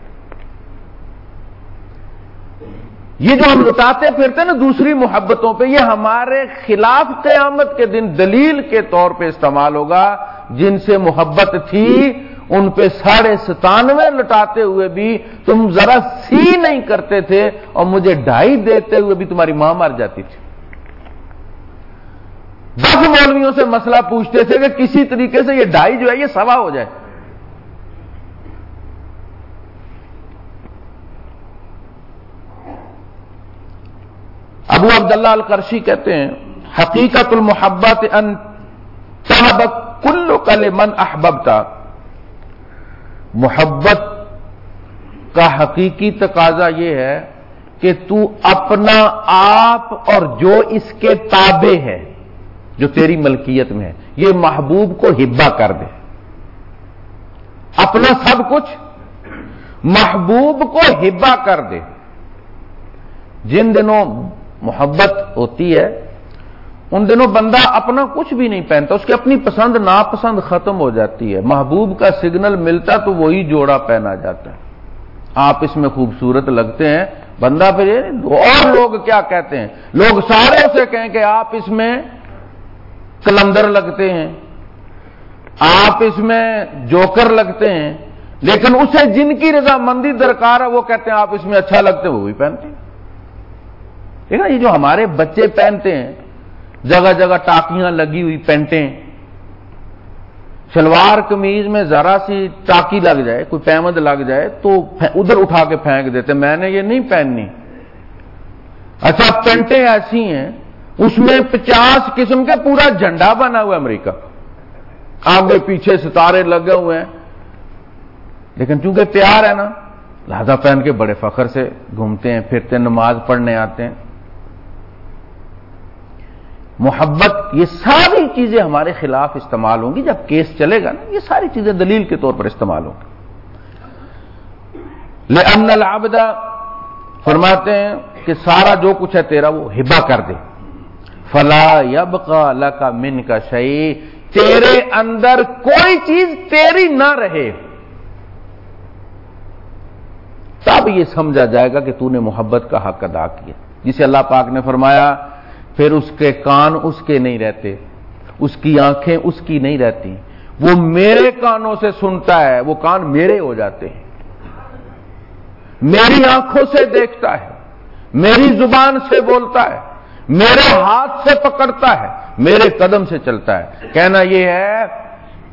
Speaker 1: یہ جو ہم لٹاتے پھرتے نا دوسری محبتوں پہ، یہ ہمارے خلاف قیامت کے دن دلیل کے طور پہ استعمال ہوگا۔ جن سے محبت تھی، ان پہ ساڑھے ستانوے لٹاتے ہوئے بھی تم ذرا سی نہیں کرتے تھے اور مجھے ڈھائی دیتے ہوئے بھی تمہاری ماں مر جاتی تھی۔ دس مولویوں سے مسئلہ پوچھتے تھے کہ کسی طریقے سے یہ ڈائی جو ہے یہ سوا ہو جائے۔ ابو عبداللہ القرشی کہتے ہیں، حقیقت المحبت ان کل کل من احباب محبت کا حقیقی تقاضا یہ ہے کہ تو اپنا آپ اور جو اس کے تابع ہے۔ جو تیری ملکیت میں ہے، یہ محبوب کو ہبا کر دے۔ اپنا سب کچھ محبوب کو ہبا کر دے۔ جن دنوں محبت ہوتی ہے، ان دنوں بندہ اپنا کچھ بھی نہیں پہنتا، اس کی اپنی پسند ناپسند ختم ہو جاتی ہے۔ محبوب کا سگنل ملتا تو وہی جوڑا پہنا جاتا ہے۔ آپ اس میں خوبصورت لگتے ہیں، بندہ پھر اور لوگ کیا کہتے ہیں؟ لوگ سارے سے کہیں کہ آپ اس میں کلندر لگتے ہیں۔ آپ اس میں جوکر لگتے ہیں۔ لیکن اسے جن کی رضامندی درکار ہے، وہ کہتے ہیں آپ اس میں اچھا لگتے ہیں، وہ بھی پہنتے ہیں۔ ٹھیک ہے یہ جو ہمارے بچے پہنتے ہیں، جگہ جگہ ٹاکیاں لگی ہوئی پینٹیں شلوار کمیز میں ذرا سی ٹاکی لگ جائے، کوئی پیمد لگ جائے، تو ادھر اٹھا کے پھینک دیتے میں نے یہ نہیں پہننی۔ اچھا پینٹیں ایسی ہیں اس میں پچاس قسم کے پورا جھنڈا بنا ہوا امریکہ۔ آگے پیچھے ستارے لگے ہوئے ہیں۔ لیکن چونکہ پیار ہے نا، لہذا پہن کے بڑے فخر سے گھومتے ہیں، پھرتے نماز پڑھنے آتے ہیں۔ محبت، یہ ساری چیزیں ہمارے خلاف استعمال ہوں گی۔ جب کیس چلے گا نا، یہ ساری چیزیں دلیل کے طور پر استعمال ہوں گی۔ لأن العبد، فرماتے ہیں کہ سارا جو کچھ ہے تیرا وہ ہبا کر دے۔ فلا یبقا لکا من کا شعی تیرے اندر کوئی چیز تیری نہ رہے۔ تب یہ سمجھا جائے گا کہ تو نے محبت کا حق ادا کیا۔ جسے اللہ پاک نے فرمایا، پھر اس کے کان اس کے نہیں رہتے، اس کی آنکھیں اس کی نہیں رہتی۔ وہ میرے کانوں سے سنتا ہے، وہ کان میرے ہو جاتے ہیں۔ میری آنکھوں سے دیکھتا ہے، میری زبان سے بولتا ہے۔ میرے ہاتھ سے پکڑتا ہے، میرے قدم سے چلتا ہے۔ کہنا یہ ہے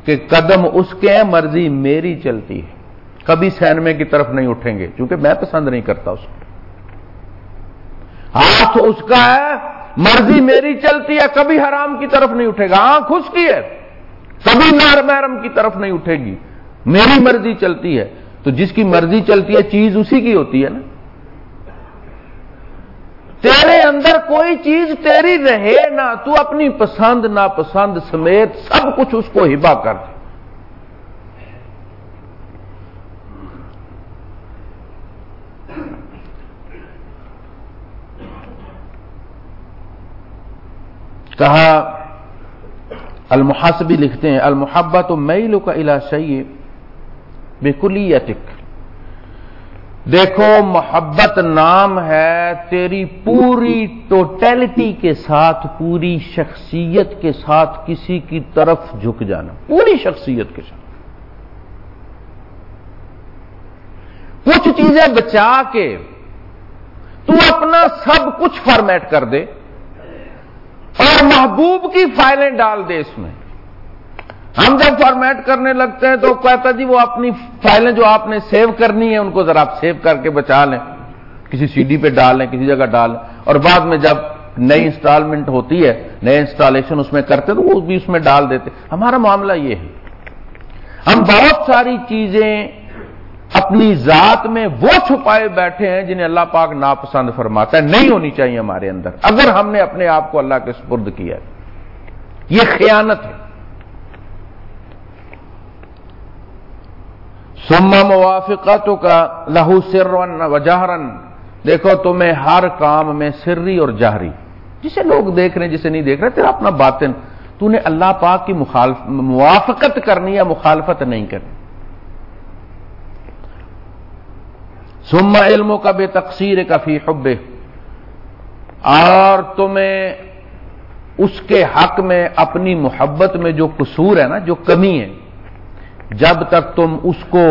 Speaker 1: کہ قدم اس کے ہیں، مرضی میری چلتی ہے۔ کبھی سینمے کی طرف نہیں اٹھیں گے کیونکہ میں پسند نہیں کرتا اس کو۔ ہاتھ اس کا ہے، مرضی میری چلتی ہے، کبھی حرام کی طرف نہیں اٹھے گا۔ آنکھ اس کی ہے، کبھی نار محرم کی طرف نہیں اٹھے گی۔ میری مرضی چلتی ہے۔ تو جس کی مرضی چلتی ہے، چیز اسی کی ہوتی ہے نا۔ تیرے اندر کوئی چیز تیری رہے نہ، تو اپنی پسند، ناپسند سمیت سب کچھ اس کو ہبا کر دے۔ کہا، المحاسبی لکھتے ہیں، المحبت و میلو کا علا شعیب بےکلی دیکھو، محبت نام ہے تیری پوری ٹوٹیلٹی کے ساتھ، پوری شخصیت کے ساتھ کسی کی طرف جھک جانا، پوری شخصیت کے ساتھ۔ کچھ چیزیں بچا کے تو اپنا سب کچھ فارمیٹ کر دے اور محبوب کی فائلیں ڈال دے اس میں۔ ہم جب فارمیٹ کرنے لگتے ہیں تو کہتا جی وہ اپنی فائلیں جو آپ نے سیو کرنی ہے ان کو ذرا آپ سیو کر کے بچا لیں، کسی سی ڈی پہ ڈال لیں، کسی جگہ ڈال لیں۔ اور بعد میں جب نئی انسٹالمنٹ ہوتی ہے، نئے انسٹالیشن اس میں کرتے تو وہ بھی اس میں ڈال دیتے ہمارا معاملہ یہ ہے۔ ہم بہت ساری چیزیں اپنی ذات میں وہ چھپائے بیٹھے ہیں جنہیں اللہ پاک ناپسند فرماتا ہے۔ نہیں ہونی چاہیے ہمارے اندر۔ اگر ہم نے اپنے آپ کو اللہ کے سپرد کیا یہ خیانت ہے۔ سما موافقتوں کا لہو سرن و جہرن دیکھو، تمہیں ہر کام میں سری اور جہری۔ جسے لوگ دیکھ رہے ہیں، جسے نہیں دیکھ رہے، تیرا اپنا باطن۔ تو نے اللہ پاک کی موافقت کرنی ہے مخالفت نہیں کرنی۔ سما علموں کا بے تقسیر کافی حب اور تمہیں اس کے حق میں، اپنی محبت میں جو قصور ہے نا، جو کمی ہے جب تک تم اس کو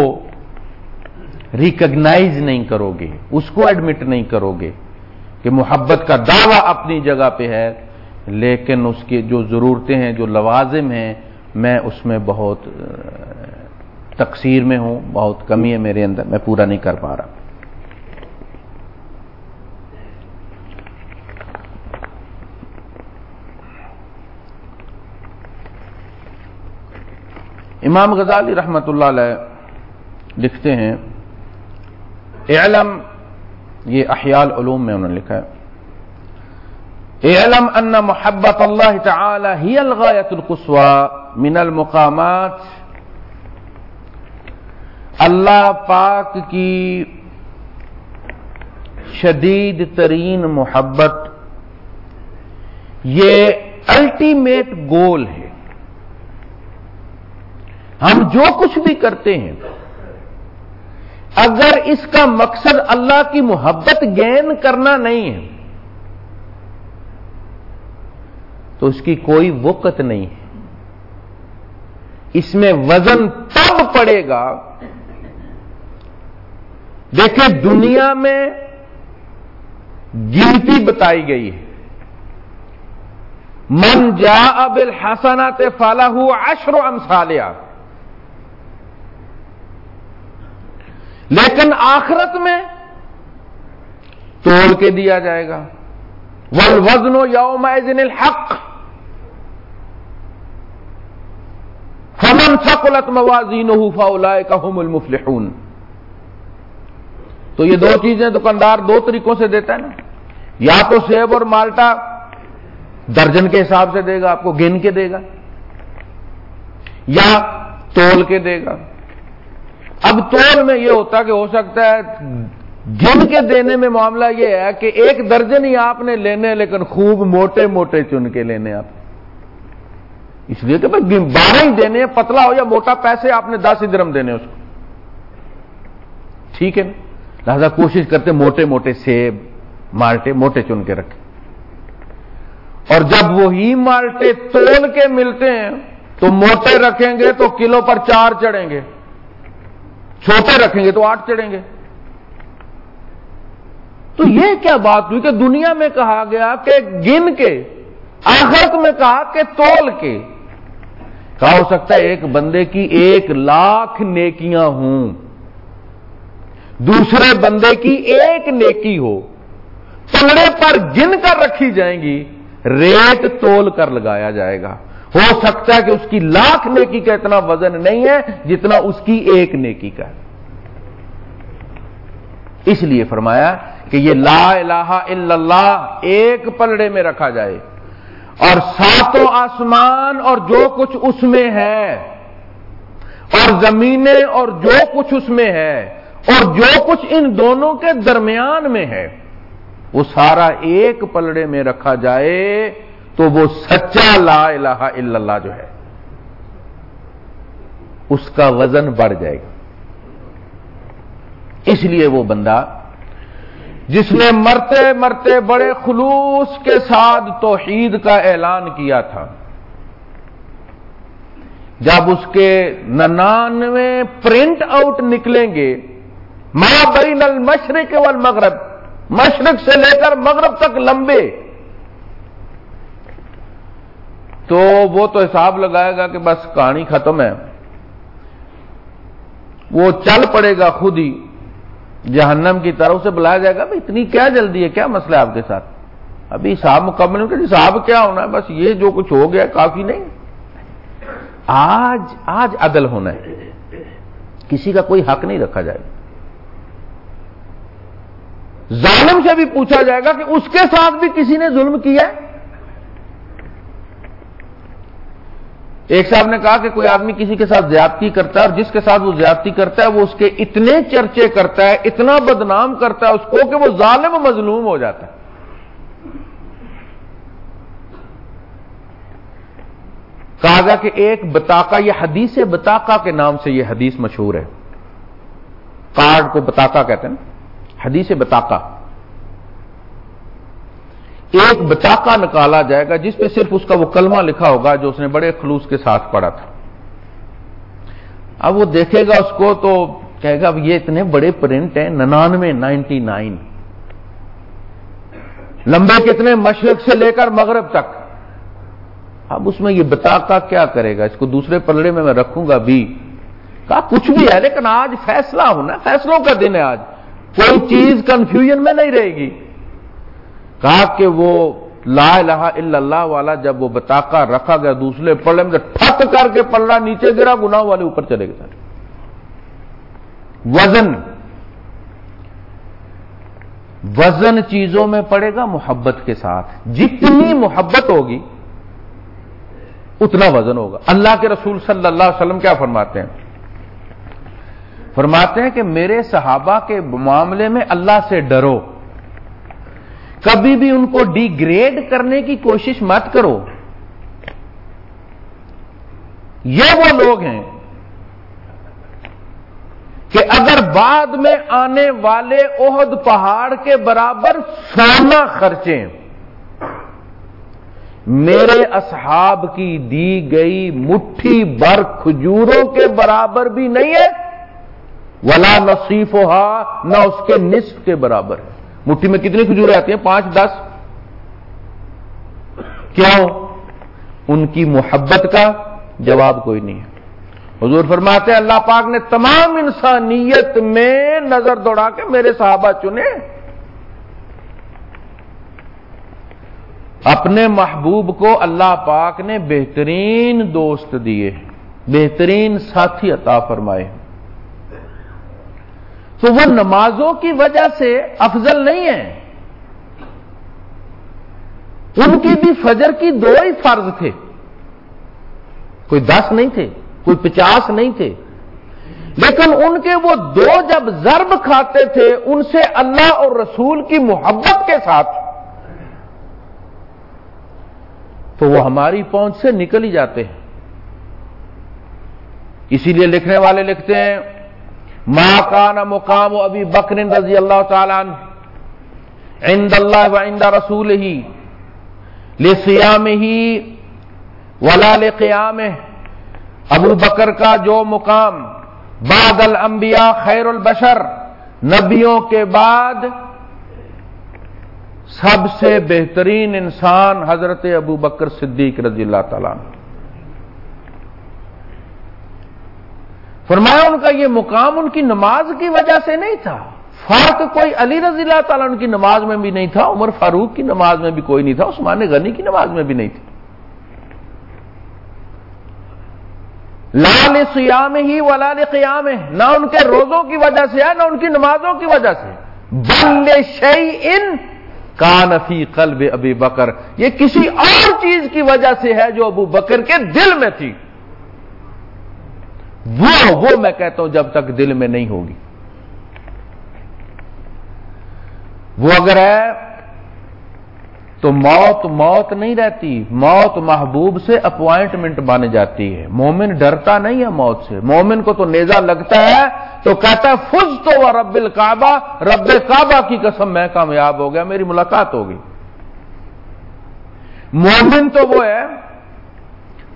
Speaker 1: ریکگنائز نہیں کرو گے اس کو ایڈمٹ نہیں کرو گے کہ محبت کا دعویٰ اپنی جگہ پہ ہے، لیکن اس کی جو ضرورتیں ہیں، جو لوازم ہیں، میں اس میں بہت تقصیر میں ہوں، بہت کمی ہے میرے اندر، میں پورا نہیں کر پا رہا۔ امام غزالی رحمت اللہ علیہ لکھتے ہیں، اعلم، یہ احیال علوم میں انہوں نے لکھا ہے، اعلم ان محبت اللہ تعالی ہی الغایت القصوى من المقامات۔ اللہ پاک کی شدید ترین محبت، یہ الٹیمیٹ گول ہے۔ ہم جو کچھ بھی کرتے ہیں، اگر اس کا مقصد اللہ کی محبت گین کرنا نہیں ہے، تو اس کی کوئی وقت نہیں ہے۔ اس میں وزن تب پڑے گا، دیکھیں دنیا میں گنتی بتائی گئی ہے۔ من جا اب الحسنات فالا ہوا اشر و لیکن آخرت میں توڑ کے دیا جائے گا۔ ول وزن و یوم الحق۔ فمن سکلت موازین فاؤلائے کا المفلحون۔ تو یہ دو چیزیں دکاندار دو طریقوں سے دیتا ہے نا۔ یا تو سیب اور مالٹا درجن کے حساب سے دے گا، آپ کو گن کے دے گا، یا تول کے دے گا۔ اب توڑ میں یہ ہوتا کہ ہو سکتا ہے گن کے دینے میں معاملہ یہ ہے کہ ایک درجن ہی آپ نے لینے لیکن خوب موٹے موٹے چن کے لینے آپ۔ اس لیے کہ بارہ ہی دینے پتلا ہو یا موٹا پیسے آپ نے دس ہی درم دینے اس کو۔ ٹھیک ہے نا؟ لہذا کوشش کرتے موٹے موٹے سیب، مالٹے موٹے چن کے رکھے اور جب وہی مالٹے تول کے ملتے ہیں، تو موٹے رکھیں گے تو کلو پر چار چڑھیں گے۔ چھوٹے رکھیں گے تو آٹھ چڑھیں گے۔ تو یہ کیا بات ہوئی کہ دنیا میں کہا گیا کہ گن کے، آخرت میں کہا کہ تول کے۔ کہا ہو سکتا ہے ایک بندے کی ایک لاکھ نیکیاں ہوں، دوسرے بندے کی ایک نیکی ہو۔ پلڑے پر گن کر رکھی جائیں گی ریٹ تول کر لگایا جائے گا۔ ہو سکتا ہے کہ اس کی لاکھ نیکی کا اتنا وزن نہیں ہے جتنا اس کی ایک نیکی کا ہے۔ اس لیے فرمایا کہ یہ لا الہ الا اللہ ایک پلڑے میں رکھا جائے اور ساتوں آسمان اور جو کچھ اس میں ہے اور زمینیں اور جو کچھ اس میں ہے اور جو کچھ ان دونوں کے درمیان میں ہے وہ سارا ایک پلڑے میں رکھا جائے تو وہ سچا لا الہ الا اللہ جو ہے، اس کا وزن بڑھ جائے گا۔ اس لیے وہ بندہ جس نے مرتے مرتے بڑے خلوص کے ساتھ توحید کا اعلان کیا تھا، جب اس کے ننانوے پرنٹ آؤٹ نکلیں گے ماں بین المشرق والمغرب، مشرق سے لے کر مغرب تک لمبے تو وہ تو حساب لگائے گا کہ بس کہانی ختم ہے۔ وہ چل پڑے گا خود ہی۔ جہنم کی طرف سے بلایا جائے گا۔ بھائی اتنی کیا جلدی ہے؟ کیا مسئلہ ہے آپ کے ساتھ؟ ابھی حساب مکمل کہ حساب کیا ہونا ہے؟ بس یہ جو کچھ ہو گیا کافی نہیں۔ آج آج عدل ہونا ہے۔ کسی کا کوئی حق نہیں رکھا جائے۔ گا ظالم سے بھی پوچھا جائے گا کہ اس کے ساتھ بھی کسی نے ظلم کیا ہے؟ ایک صاحب نے کہا کہ کوئی آدمی کسی کے ساتھ زیادتی کرتا ہے اور جس کے ساتھ وہ زیادتی کرتا ہے وہ اس کے اتنے چرچے کرتا ہے اتنا بدنام کرتا ہے اس کو کہ وہ ظالم مظلوم ہو جاتا ہے۔ کہا گیا کہ ایک بتاقا یہ حدیث بتاقا کے نام سے یہ حدیث مشہور ہے۔ کارڈ کو بتاقا کہتے ہیں۔ حدیث بتاقا ایک بچاکا نکالا جائے گا جس پہ صرف اس کا وہ کلمہ لکھا ہوگا جو اس نے بڑے خلوص کے ساتھ پڑھا تھا۔ اب وہ دیکھے گا اس کو تو کہے گا اب یہ اتنے بڑے پرنٹ ہیں، ننانوے، نائنٹی نائن۔ لمبے کتنے مشرق سے لے کر مغرب تک۔ اب اس میں یہ بتا کیا کرے گا؟ اس کو دوسرے پلڑے میں میں رکھوں گا بھی۔ کہا کچھ بھی ہے، لیکن آج فیصلہ ہونا فیصلوں کا دن ہے آج۔ کوئی چیز کنفیوژن میں نہیں رہے گی۔ کہا کہ وہ لا الہ الا اللہ والا جب وہ بتاکا رکھا گیا دوسرے پلڑے میں ٹھک کر کے پلڑا نیچے گرا گنا والے اوپر چلے گئے سارے۔ وزن۔ وزن چیزوں میں پڑے گا محبت کے ساتھ۔ جتنی محبت ہوگی، اتنا وزن ہوگا۔ اللہ کے رسول صلی اللہ علیہ وسلم کیا فرماتے ہیں؟ فرماتے ہیں کہ میرے صحابہ کے معاملے میں اللہ سے ڈرو۔ کبھی بھی ان کو ڈی گریڈ کرنے کی کوشش مت کرو۔ یہ وہ لوگ ہیں کہ اگر بعد میں آنے والے عہد پہاڑ کے برابر سونا خرچیں، میرے اصحاب کی دی گئی مٹھی بر کھجوروں کے برابر بھی نہیں ہے، ولا نصیف ہوا نہ اس کے نصف کے برابر۔ ہے مٹھی میں کتنی کھجوریں آتی ہیں؟ پانچ، دس۔ کیوں؟ ان کی محبت کا جواب کوئی نہیں ہے۔ حضور فرماتے ہیں، اللہ پاک نے تمام انسانیت میں نظر دوڑا کے میرے صحابہ چنے۔ اپنے محبوب کو اللہ پاک نے بہترین دوست دیے، بہترین ساتھی عطا فرمائے۔ تو وہ نمازوں کی وجہ سے افضل نہیں ہے ان کی بھی فجر کی دو ہی فرض تھے۔ کوئی دس نہیں تھے، کوئی پچاس نہیں تھے۔ لیکن ان کے وہ دو جب ضرب کھاتے تھے، ان سے اللہ اور رسول کی محبت کے ساتھ۔ تو وہ ہماری پہنچ سے نکل ہی جاتے ہیں۔ اسی لیے لکھنے والے لکھتے ہیں ماں کان مقام ابھی بکر رضی اللہ تعالیٰ عند اللہ و عند رسول ہی ہی ولا قیام ابو بکر کا جو مقام بعد الانبیاء خیر البشر، نبیوں کے بعد سب سے بہترین انسان حضرت ابو بکر صدیق رضی اللہ تعالیٰ فرمایا ان کا یہ مقام ان کی نماز کی وجہ سے نہیں تھا۔ فرق کوئی علی رضی اللہ تعالیٰ ان کی نماز میں بھی نہیں تھا، عمر فاروق کی نماز میں بھی کوئی نہیں تھا، عثمان غنی کی نماز میں بھی نہیں تھی لال سیام ہی و لال قیام ہے، نہ ان کے روزوں کی وجہ سے ہے نہ ان کی نمازوں کی وجہ سے۔ بل شعی ان کانفی قلب ابی بکر۔ یہ کسی اور چیز کی وجہ سے ہے جو ابو بکر کے دل میں تھی۔ وہ وہ میں کہتا ہوں جب تک دل میں نہیں ہوگی۔ وہ اگر ہے تو موت موت نہیں رہتی، موت محبوب سے اپوائنٹمنٹ بن جاتی ہے۔ مومن ڈرتا نہیں ہے موت سے۔ مومن کو تو نیزا لگتا ہے، تو کہتا ہے، فز تو وہ رب الکعبہ، رب کعبہ کی قسم میں کامیاب ہو گیا، میری ملاقات ہوگی۔ مومن تو وہ ہے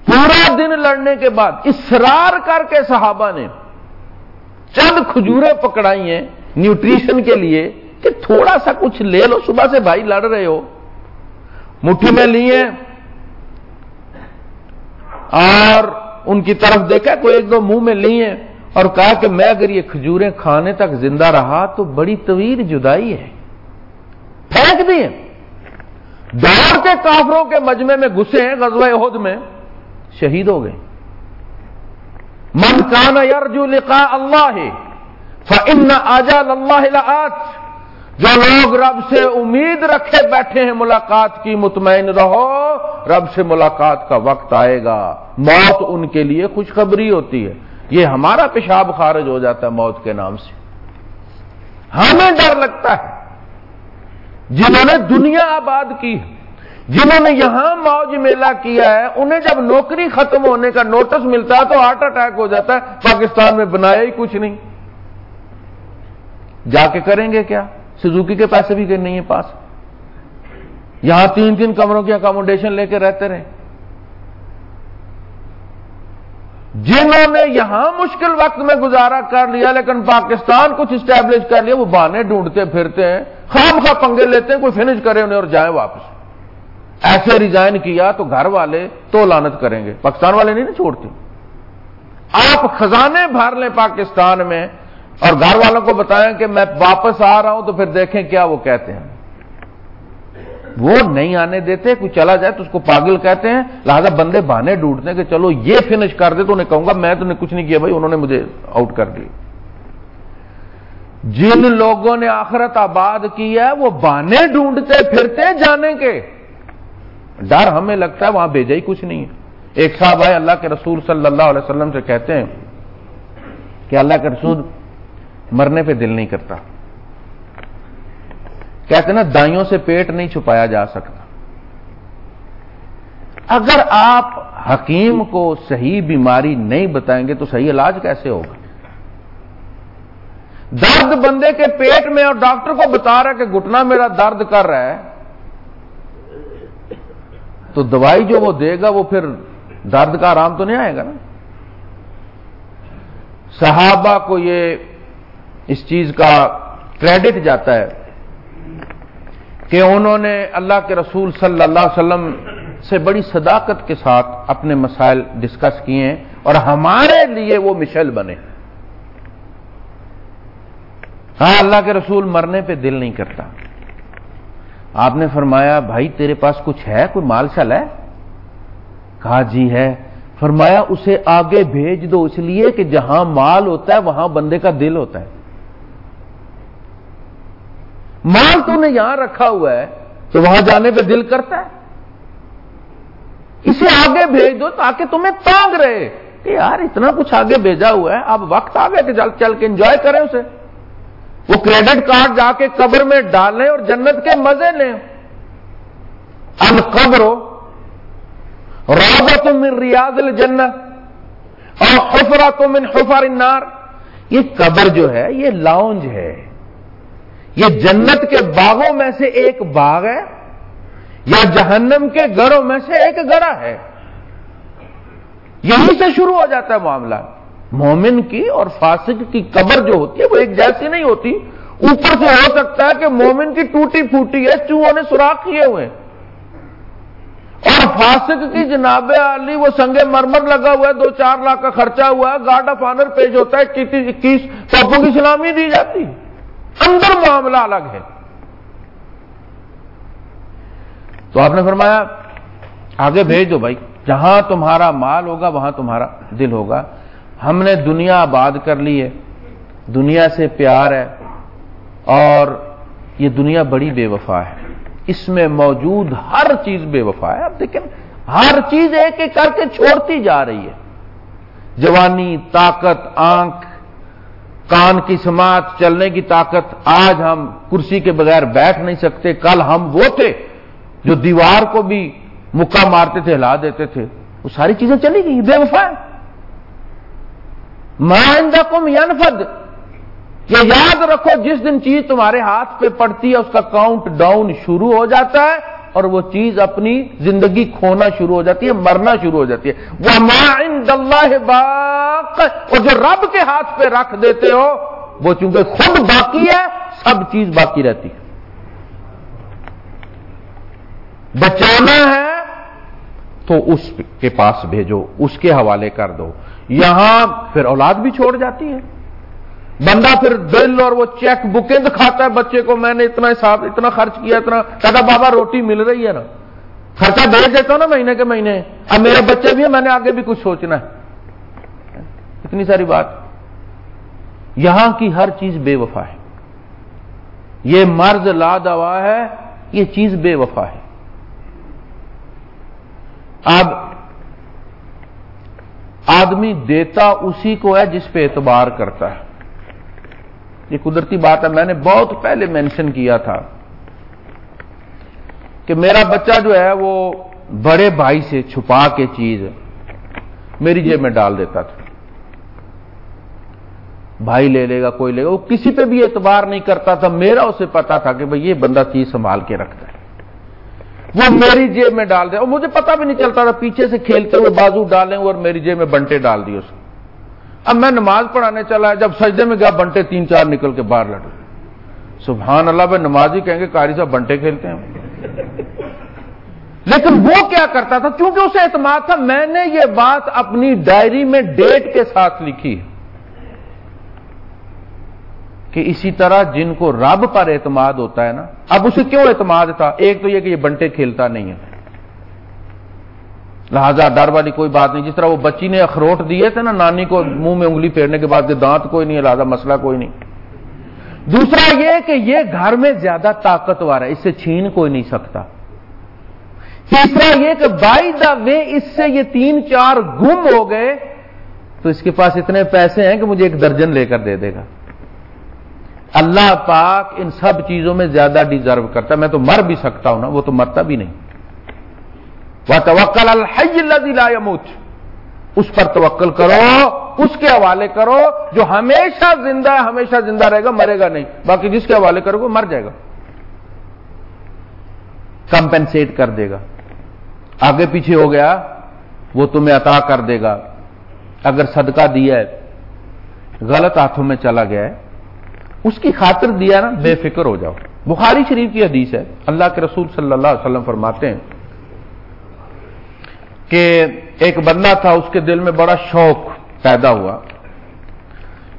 Speaker 1: پورا دن لڑنے کے بعد اسرار کر کے صحابہ نے چند کھجورے پکڑائی ہیں نیوٹریشن کے لیے کہ تھوڑا سا کچھ لے لو، صبح سے بھائی لڑ رہے ہو۔ مٹھی میں لیے اور ان کی طرف دیکھا کوئی ایک دو منہ میں لیے اور کہا کہ میں اگر یہ کھجوریں کھانے تک زندہ رہا تو بڑی طویل جدائی ہے۔ پھینک دیے۔ دور کے کافروں کے مجمے میں گھسے ہیں غزوہ عہد میں۔ شہید ہو گئے۔ من کان یرجو لقاء اللہ فن آجا اللہ جو لوگ رب سے امید رکھے بیٹھے ہیں ملاقات کی، مطمئن رہو، رب سے ملاقات کا وقت آئے گا۔ موت ان کے لیے خوشخبری ہوتی ہے۔ یہ ہمارا پیشاب خارج ہو جاتا ہے موت کے نام سے۔ ہمیں ڈر لگتا ہے۔ جنہوں نے دنیا آباد کی ہے جنہوں نے یہاں موج میلہ کیا ہے، انہیں جب نوکری ختم ہونے کا نوٹس ملتا ہے تو ہارٹ اٹیک ہو جاتا ہے۔ پاکستان میں بنایا ہی کچھ نہیں۔ جا کے کریں گے کیا؟ سزوکی کے پیسے بھی نہیں ہیں پاس۔ یہاں تین تین کمروں کی اکاموڈیشن لے کے رہتے رہے۔ جنہوں نے یہاں مشکل وقت میں گزارا کر لیا، لیکن پاکستان کچھ اسٹیبلش کر لیا، وہ بانے ڈھونڈتے پھرتے ہیں۔ خام خواہ پنگے لیتے ہیں، کوئی فنش کرے انہیں اور جائیں واپس۔ ایسے ریزائن کیا تو گھر والے تو لانت کریں گے۔ پاکستان والے نہیں نا چھوڑتے۔ آپ خزانے بھر لیں پاکستان میں اور گھر والوں کو بتائیں کہ میں واپس آ رہا ہوں تو پھر دیکھیں کیا وہ کہتے ہیں۔ وہ نہیں آنے دیتے، کوئی چلا جائے تو اس کو پاگل کہتے ہیں۔ لہذا بندے بہانے ڈھونڈتے ہیں کہ چلو یہ فنش کر دے تو انہیں کہوں گا، میں تو نے کچھ نہیں کیا بھائی، انہوں نے مجھے آؤٹ کر دی۔ جن لوگوں نے آخرت آباد کی ہے، وہ بانے ڈھونڈتے پھرتے جانے کے۔ ڈر ہمیں لگتا ہے وہاں بھیجا ہی کچھ نہیں ہے۔ ایک صاحب ہے اللہ کے رسول صلی اللہ علیہ وسلم سے کہتے ہیں کہ اللہ کے رسول مرنے پہ دل نہیں کرتا۔ کہتے نا، دائیوں سے پیٹ نہیں چھپایا جا سکتا۔ اگر آپ حکیم کو صحیح بیماری نہیں بتائیں گے تو صحیح علاج کیسے ہوگا؟ درد بندے کے پیٹ میں اور ڈاکٹر کو بتا رہا ہے کہ گٹنا میرا درد کر رہا ہے۔ تو دوائی جو وہ دے گا وہ پھر درد کا آرام تو نہیں آئے گا نا؟ صحابہ کو یہ اس چیز کا کریڈٹ جاتا ہے کہ انہوں نے اللہ کے رسول صلی اللہ علیہ وسلم سے بڑی صداقت کے ساتھ اپنے مسائل ڈسکس کیے ہیں اور ہمارے لیے وہ مشل بنے۔ ہاں اللہ کے رسول مرنے پہ دل نہیں کرتا۔ آپ نے فرمایا، بھائی، تیرے پاس کچھ ہے؟ کوئی مال شل ہے؟ کہا جی ہے. فرمایا، اسے آگے بھیج دو، اس لیے کہ جہاں مال ہوتا ہے، وہاں بندے کا دل ہوتا ہے. مال تو نے یہاں رکھا ہوا ہے، تو وہاں جانے پہ دل کرتا ہے؟ اسے آگے بھیج دو تاکہ تمہیں تانگ رہے کہ یار، اتنا کچھ آگے بھیجا ہوا ہے اب وقت آ گیا کہ چل چل کے انجوائے کریں اسے۔ وہ کریڈٹ کارڈ جا کے قبر میں ڈالیں اور جنت کے مزے لیں۔ ان قبر رابط من ریاض الجنت اور خفرا من حفر النار۔ یہ قبر جو ہے، یہ لاؤنج ہے۔ یہ جنت کے باغوں میں سے ایک باغ ہے یا جہنم کے گڑوں میں سے ایک گڑا ہے۔ یہیں سے شروع ہو جاتا ہے معاملہ۔ مومن کی اور فاسق کی قبر جو ہوتی ہے وہ ایک جیسی نہیں ہوتی۔ اوپر سے ہو سکتا ہے کہ مومن کی ٹوٹی پھوٹی ہے، چوہوں نے سوراخ کیے ہوئے اور فاسق کی جناب علی وہ سنگے مرمر لگا ہوا ہے، دو چار لاکھ کا خرچہ ہوا ہے، گارڈ آف آنر پیش ہوتا ہے، اکیس ٹاپوں کی سلامی دی جاتی۔ اندر معاملہ الگ ہے۔ تو آپ نے فرمایا، آگے بھیج دو بھائی، جہاں تمہارا مال ہوگا، وہاں تمہارا دل ہوگا۔ ہم نے دنیا آباد کر لی ہے، دنیا سے پیار ہے، اور یہ دنیا بڑی بے وفا ہے۔ اس میں موجود ہر چیز بے وفا ہے۔ اب دیکھیں، ہر چیز ایک ایک کر کے چھوڑتی جا رہی ہے۔ جوانی، طاقت، آنکھ، کان کی سماعت، چلنے کی طاقت۔ آج ہم کرسی کے بغیر بیٹھ نہیں سکتے۔ کل ہم وہ تھے جو دیوار کو بھی مکہ مارتے تھے، ہلا دیتے تھے۔ وہ ساری چیزیں چلی گئی، بے وفا مائندہ کم ینفد یہ یاد رکھو جس دن چیز تمہارے ہاتھ پہ پڑتی ہے، اس کا کاؤنٹ ڈاؤن شروع ہو جاتا ہے اور وہ چیز اپنی زندگی کھونا شروع ہو جاتی ہے، مرنا شروع ہو جاتی ہے۔ وہ مائند اللہ باق اور جو رب کے ہاتھ پہ رکھ دیتے ہو، وہ چونکہ خود باقی ہے، سب چیز باقی رہتی ہے۔ بچانا ہے تو اس کے پاس بھیجو، اس کے حوالے کر دو۔ یہاں پھر اولاد بھی چھوڑ جاتی ہے بندہ پھر بل اور وہ چیک بکیں دکھاتا ہے بچے کو، میں نے اتنا حساب، اتنا خرچ کیا، اتنا۔ کہتا بابا روٹی مل رہی ہے نا۔ خرچہ بھیج دیتا ہوں نا مہینے کے مہینے۔ اب میرے بچے بھی ہیں، میں نے آگے بھی کچھ سوچنا ہے۔ اتنی ساری بات۔ یہاں کی ہر چیز بے وفا ہے۔ یہ مرض لا دوا ہے، یہ چیز بے وفا ہے۔ اب آدمی دیتا اسی کو ہے جس پہ اعتبار کرتا ہے۔ یہ قدرتی بات ہے، میں نے بہت پہلے مینشن کیا تھا کہ میرا بچہ جو ہے وہ بڑے بھائی سے چھپا کے چیز میری جیب میں ڈال دیتا تھا۔ بھائی لے لے گا، کوئی لے گا، وہ کسی پہ بھی اعتبار نہیں کرتا تھا۔ میرا اسے پتا تھا کہ بھائی یہ بندہ چیز سنبھال کے رکھتا ہے۔ وہ میری جیب میں ڈال دے اور مجھے پتا بھی نہیں چلتا تھا پیچھے سے کھیلتے ہوئے بازو ڈالیں اور میری جیب میں بنٹے ڈال دیے اس کو۔ اب میں نماز پڑھانے چلا جب سجدے میں گیا بنٹے تین چار نکل کے باہر لڑے سبحان اللہ بھائی، نماز ہی کہیں گے کاری صاحب بنٹے کھیلتے ہیں۔ لیکن وہ کیا کرتا تھا؟ کیونکہ اسے اعتماد تھا، میں نے یہ بات اپنی ڈائری میں ڈیٹ کے ساتھ لکھی کہ اسی طرح جن کو رب پر اعتماد ہوتا ہے نا، اب اسے کیوں اعتماد تھا؟ ایک تو یہ کہ یہ بنٹے کھیلتا نہیں ہے۔ لہذا ڈر والی کوئی بات نہیں، جس طرح وہ بچی نے اخروٹ دیے تھے نا، نانی کو منہ میں انگلی پھیرنے کے بعد دانت کوئی نہیں ہے، لہذا مسئلہ کوئی نہیں۔ دوسرا یہ کہ یہ گھر میں زیادہ طاقتور ہے، اس سے چھین کوئی نہیں سکتا۔ تیسرا یہ کہ بائی دا وے اس سے یہ تین چار گم ہو گئے، تو اس کے پاس اتنے پیسے ہیں کہ مجھے ایک درجن لے کر دے دے گا۔ اللہ پاک ان سب چیزوں میں زیادہ ڈیزرو کرتا میں تو مر بھی سکتا ہوں نا، وہ تو مرتا بھی نہیں۔ وہ توکل لا يموت۔ اس پر توکل کرو، اس کے حوالے کرو، جو ہمیشہ زندہ ہے، ہمیشہ زندہ رہے گا، مرے گا نہیں۔ باقی جس کے حوالے کرو گے مر جائے گا۔ کمپنسیٹ کر دے گا۔ آگے پیچھے ہو گیا، وہ تمہیں عطا کر دے گا۔ اگر صدقہ دیا ہے، غلط ہاتھوں میں چلا گیا ہے اس کی خاطر دیا نا، بے فکر ہو جاؤ۔ بخاری شریف کی حدیث ہے، اللہ کے رسول صلی اللہ علیہ وسلم فرماتے ہیں کہ ایک بندہ تھا، اس کے دل میں بڑا شوق پیدا ہوا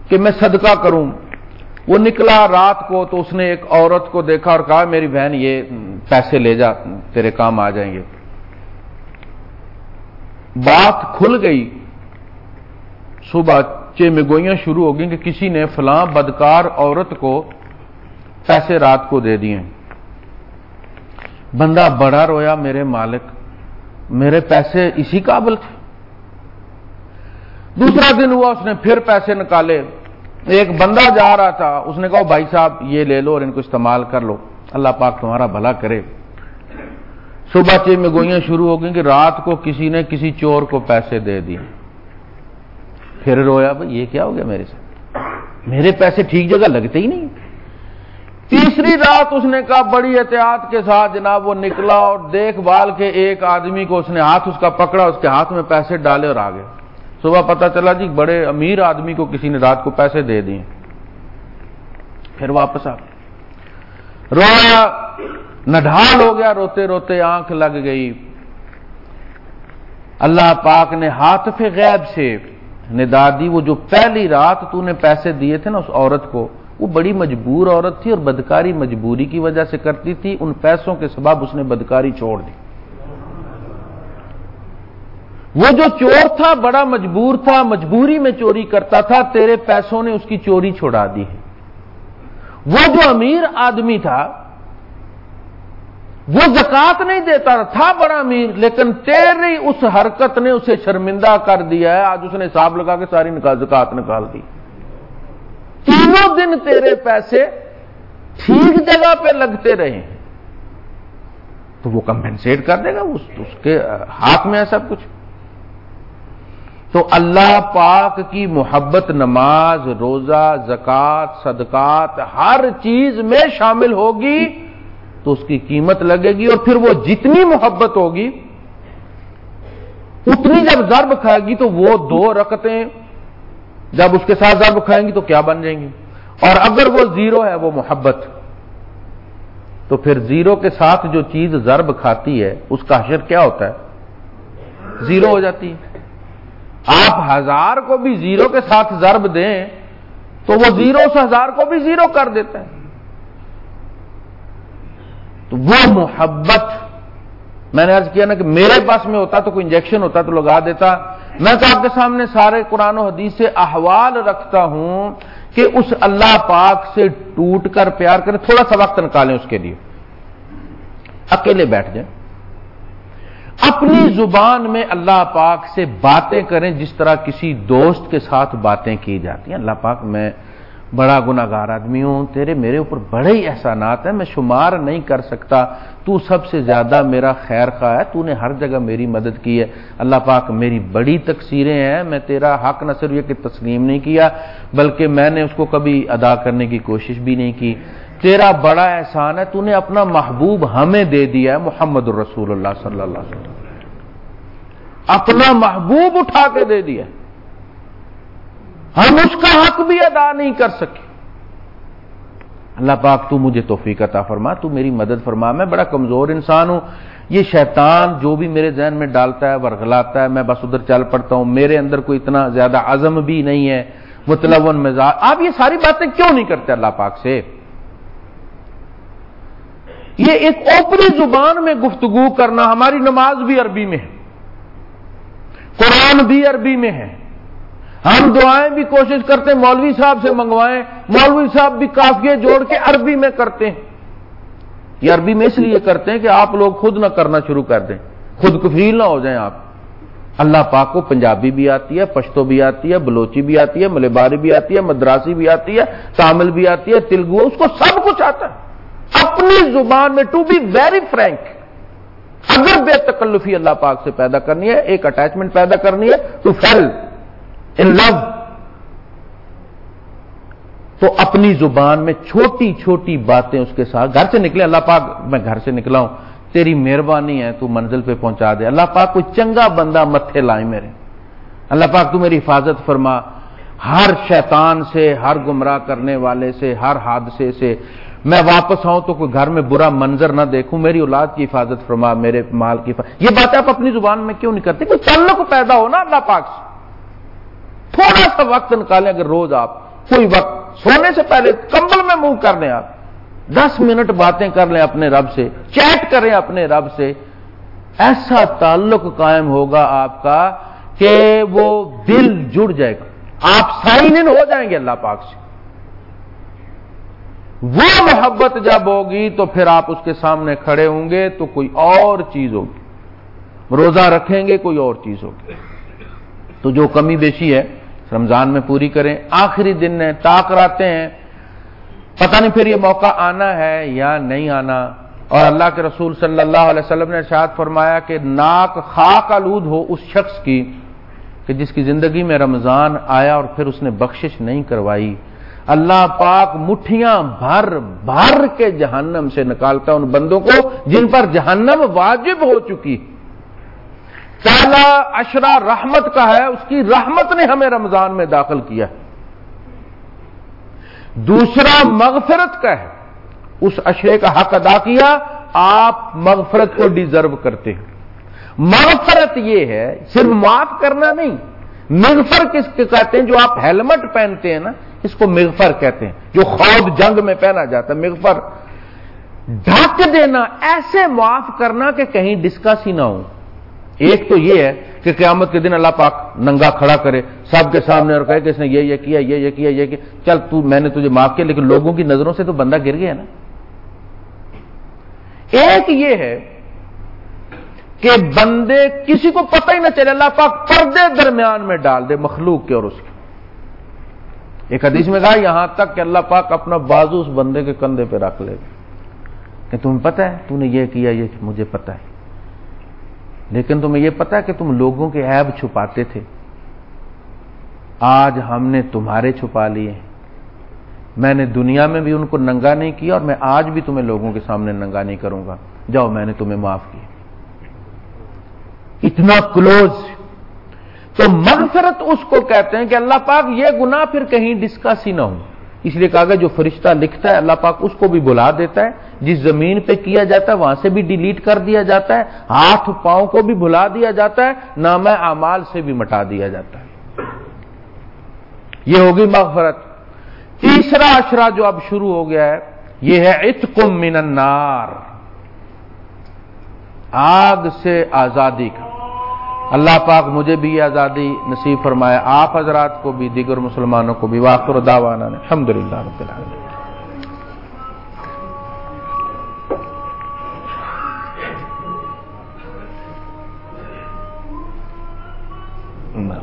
Speaker 1: کہ میں صدقہ کروں۔ وہ نکلا رات کو تو اس نے ایک عورت کو دیکھا اور کہا، میری بہن، یہ پیسے لے جا، تیرے کام آ جائیں گے۔ بات کھل گئی۔ صبح میں شروع ہو گئی کہ کسی نے فلاں بدکار عورت کو پیسے رات کو دے دیے۔ بندہ بڑا رویا، میرے مالک، میرے پیسے اسی قابل تھے۔ دوسرا دن ہوا، اس نے پھر پیسے نکالے۔ ایک بندہ جا رہا تھا، اس نے کہا بھائی صاحب، یہ لے لو اور ان کو استعمال کر لو۔ اللہ پاک تمہارا بھلا کرے۔ صبح چھ میں گوئیاں شروع ہو گئیں کہ رات کو کسی نے کسی چور کو پیسے دے دیے۔ پھر رویا، بھائی، یہ کیا ہو گیا میرے سے میرے پیسے ٹھیک جگہ لگتے ہی نہیں۔ تیسری رات اس نے کہا، بڑی احتیاط کے ساتھ جناب، وہ نکلا اور دیکھ بھال کے ایک آدمی کو اس نے ہاتھ اس کا پکڑا، اس کے ہاتھ میں پیسے ڈالے اور آگے صبح پتا چلا جی بڑے امیر آدمی کو کسی نے رات کو پیسے دے دیے۔ پھر واپس آ گئے رویا، نڈھال ہو گیا، روتے روتے آنکھ لگ گئی۔ اللہ پاک نے ہاتھ پہ غیب سے ندا دی، وہ جو پہلی رات تو نے پیسے دیے تھے نا اس عورت کو، وہ بڑی مجبور عورت تھی اور بدکاری مجبوری کی وجہ سے کرتی تھی، ان پیسوں کے سبب اس نے بدکاری چھوڑ دی۔ وہ جو چور تھا، بڑا مجبور تھا، مجبوری میں چوری کرتا تھا، تیرے پیسوں نے اس کی چوری چھوڑا دی ہے۔ وہ جو امیر آدمی تھا وہ زکات نہیں دیتا تھا بڑا امیر لیکن تیری اس حرکت نے اسے شرمندہ کر دیا ہے۔ آج اس نے حساب لگا کے ساری نکال زکات نکال دی۔ تینوں دن تیرے پیسے ٹھیک جگہ پہ لگتے رہے۔ تو وہ کمپنسیٹ کر دے گا، اس کے ہاتھ میں ہے سب کچھ۔ تو اللہ پاک کی محبت، نماز، روزہ زکات صدقات، ہر چیز میں شامل ہوگی۔ تو اس کی قیمت لگے گی اور پھر وہ جتنی محبت ہوگی، اتنی جب ضرب کھائے گی تو وہ دو رکھتے جب اس کے ساتھ ضرب کھائیں گی تو کیا بن جائیں گی؟ اور اگر وہ زیرو ہے، وہ محبت۔ تو پھر زیرو کے ساتھ جو چیز ضرب کھاتی ہے، اس کا حشر کیا ہوتا ہے؟ زیرو ہو جاتی ہے۔ آپ ہزار کو بھی زیرو کے ساتھ ضرب دیں تو وہ زیرو سے ہزار کو بھی زیرو کر دیتا ہے۔ تو وہ محبت میں نے عرض کیا نا کہ میرے پاس میں ہوتا تو کوئی انجیکشن ہوتا تو لگا دیتا۔ میں تو آپ کے سامنے سارے قرآن و حدیث سے احوال رکھتا ہوں کہ اس اللہ پاک سے ٹوٹ کر پیار کریں، تھوڑا سا وقت نکالیں اس کے لیے۔ اکیلے بیٹھ جائیں۔ اپنی زبان میں اللہ پاک سے باتیں کریں، جس طرح کسی دوست کے ساتھ باتیں کی جاتی ہیں۔ اللہ پاک میں بڑا گناگار آدمی ہوں، تیرے میرے اوپر بڑے ہی احسانات ہیں، میں شمار نہیں کر سکتا۔ تو سب سے زیادہ میرا خیر خواہ ہے، تو نے ہر جگہ میری مدد کی ہے۔ اللہ پاک میری بڑی تقسیریں ہیں، میں تیرا حق نہ صرف یہ کہ تسلیم نہیں کیا، بلکہ میں نے اس کو کبھی ادا کرنے کی کوشش بھی نہیں کی۔ تیرا بڑا احسان ہے، تو نے اپنا محبوب ہمیں دے دیا ہے، محمد الرسول اللہ صلی اللہ علیہ وسلم۔ اپنا محبوب اٹھا کے دے دیا۔ ہم اس کا حق بھی ادا نہیں کر سکے۔ اللہ پاک تو مجھے توفیق عطا فرما، تو میری مدد فرما، میں بڑا کمزور انسان ہوں۔ یہ شیطان جو بھی میرے ذہن میں ڈالتا ہے، ورغلاتا ہے، میں بس ادھر چل پڑتا ہوں۔ میرے اندر کوئی اتنا زیادہ عزم بھی نہیں ہے مطلب مزاج۔ آپ یہ ساری باتیں کیوں نہیں کرتے اللہ پاک سے؟ یہ ایک اوپری زبان میں گفتگو کرنا ہماری نماز بھی عربی میں ہے، قرآن بھی عربی میں ہے۔ ہم دعائیں بھی کوشش کرتے ہیں، مولوی صاحب سے منگوائیں۔ مولوی صاحب بھی کافیے جوڑ کے عربی میں کرتے ہیں۔ یہ عربی میں اس لیے کرتے ہیں کہ آپ لوگ خود نہ کرنا شروع کر دیں۔ خود کفیل نہ ہو جائیں آپ۔ اللہ پاک کو پنجابی بھی آتی ہے، پشتو بھی آتی ہے، بلوچی بھی آتی ہے ملباری بھی آتی ہے، مدراسی بھی آتی ہے، تامل بھی آتی ہے، تلگو، اس کو سب کچھ آتا ہے۔ اپنی زبان میں ٹو بی ویری فرینک اگر بے تکلفی اللہ پاک سے پیدا کرنی ہے، ایک اٹیچمنٹ پیدا کرنی ہے ٹو فیل ان لو تو اپنی زبان میں چھوٹی چھوٹی باتیں اس کے ساتھ گھر سے نکلے، اللہ پاک میں گھر سے نکلا ہوں۔ تیری مہربانی ہے، تو منزل پہ پہنچا دے۔ اللہ پاک، کوئی چنگا بندہ متھے لائے میرے۔ اللہ پاک، تو میری حفاظت فرما۔ ہر شیطان سے، ہر گمراہ کرنے والے سے، ہر حادثے سے میں واپس آؤں تو کوئی گھر میں برا منظر نہ دیکھوں۔ میری اولاد کی حفاظت فرما، میرے مال کی حفاظت یہ باتیں آپ اپنی زبان میں کیوں نہیں کرتے؟ کوئی تعلق پیدا ہو نا اللہ پاک سے۔ تھوڑا سا وقت نکالیں اگر روز آپ کوئی وقت سونے سے پہلے کمبل میں منہ کر لیں آپ۔ دس منٹ باتیں کر لیں اپنے رب سے، چیٹ کریں اپنے رب سے۔ ایسا تعلق قائم ہوگا آپ کا کہ وہ دل جڑ جائے گا۔ آپ سائن ان ہو جائیں گے اللہ پاک سے۔ وہ محبت جب ہوگی تو پھر آپ اس کے سامنے کھڑے ہوں گے تو کوئی اور چیز ہوگی۔ روزہ رکھیں گے کوئی اور چیز ہوگی۔ تو جو کمی بیشی ہے رمضان میں پوری کریں، آخری دن ہے تاک راتے ہیں۔ پتہ نہیں پھر یہ موقع آنا ہے یا نہیں آنا۔ اور اللہ کے رسول صلی اللہ علیہ وسلم نے ارشاد فرمایا کہ ناک خاک آلود ہو اس شخص کی کہ جس کی زندگی میں رمضان آیا اور پھر اس نے بخشش نہیں کروائی۔ اللہ پاک مٹھیاں بھر بھر کے جہنم سے نکالتا ان بندوں کو جن پر جہنم واجب ہو چکی۔ پہلا اشرا رحمت کا ہے، اس کی رحمت نے ہمیں رمضان میں داخل کیا ہے۔ دوسرا مغفرت کا ہے۔ اس اشرے کا حق ادا کیا، آپ مغفرت کو ڈیزرو کرتے ہیں۔ مغفرت یہ ہے، صرف معاف کرنا نہیں، مغفر کس کے کہتے ہیں؟ جو آپ ہیلمٹ پہنتے ہیں نا، اس کو مغفر کہتے ہیں۔ جو خواب جنگ میں پہنا جاتا ہے، مغفر۔ ڈھک دینا، ایسے معاف کرنا کہ کہیں ڈسکس ہی نہ ہو۔ ایک تو یہ ہے کہ قیامت کے دن اللہ پاک ننگا کھڑا کرے، سب کے سامنے اور کہے کہ اس نے یہ یہ کیا، یہ یہ کیا یہ کیا۔ چل تو میں نے تجھے معاف کیا، لیکن لوگوں کی نظروں سے تو بندہ گر گیا نا۔ ایک یہ ہے کہ بندے کسی کو پتہ ہی نہ چلے، اللہ پاک پردے درمیان میں ڈال دے مخلوق کے اور اس کے۔ ایک حدیث میں کہا یہاں تک کہ اللہ پاک اپنا بازو اس بندے کے کندھے پہ رکھ لے کہ تمہیں پتا ہے، تو نے یہ کیا، یہ مجھے پتا ہے۔ لیکن تمہیں یہ پتا کہ تم لوگوں کے عیب چھپاتے تھے۔ آج ہم نے تمہارے چھپا لیے۔ میں نے دنیا میں بھی ان کو ننگا نہیں کیا اور میں آج بھی تمہیں لوگوں کے سامنے ننگا نہیں کروں گا۔ جاؤ، میں نے تمہیں معاف کیا۔ اتنا کلوز۔ تو مغفرت اس کو کہتے ہیں کہ اللہ پاک یہ گنا پھر کہیں ڈسکس ہی نہ ہو اس لیے کہا گیا جو فرشتہ لکھتا ہے اللہ پاک اس کو بھی بلا دیتا ہے، جس زمین پہ کیا جاتا ہے، وہاں سے بھی ڈیلیٹ کر دیا جاتا ہے، ہاتھ پاؤں کو بھی بھلا دیا جاتا ہے نام اعمال سے بھی مٹا دیا جاتا ہے۔ یہ ہوگی مغفرت۔ تیسرا اشرا جو اب شروع ہو گیا ہے، یہ ہے اتکم من النار۔ آگ سے آزادی کا۔ اللہ پاک مجھے بھی یہ آزادی نصیب فرمایا آپ حضرات کو بھی، دیگر مسلمانوں کو بھی واقع داوانا الحمد للہ رب العالمین No.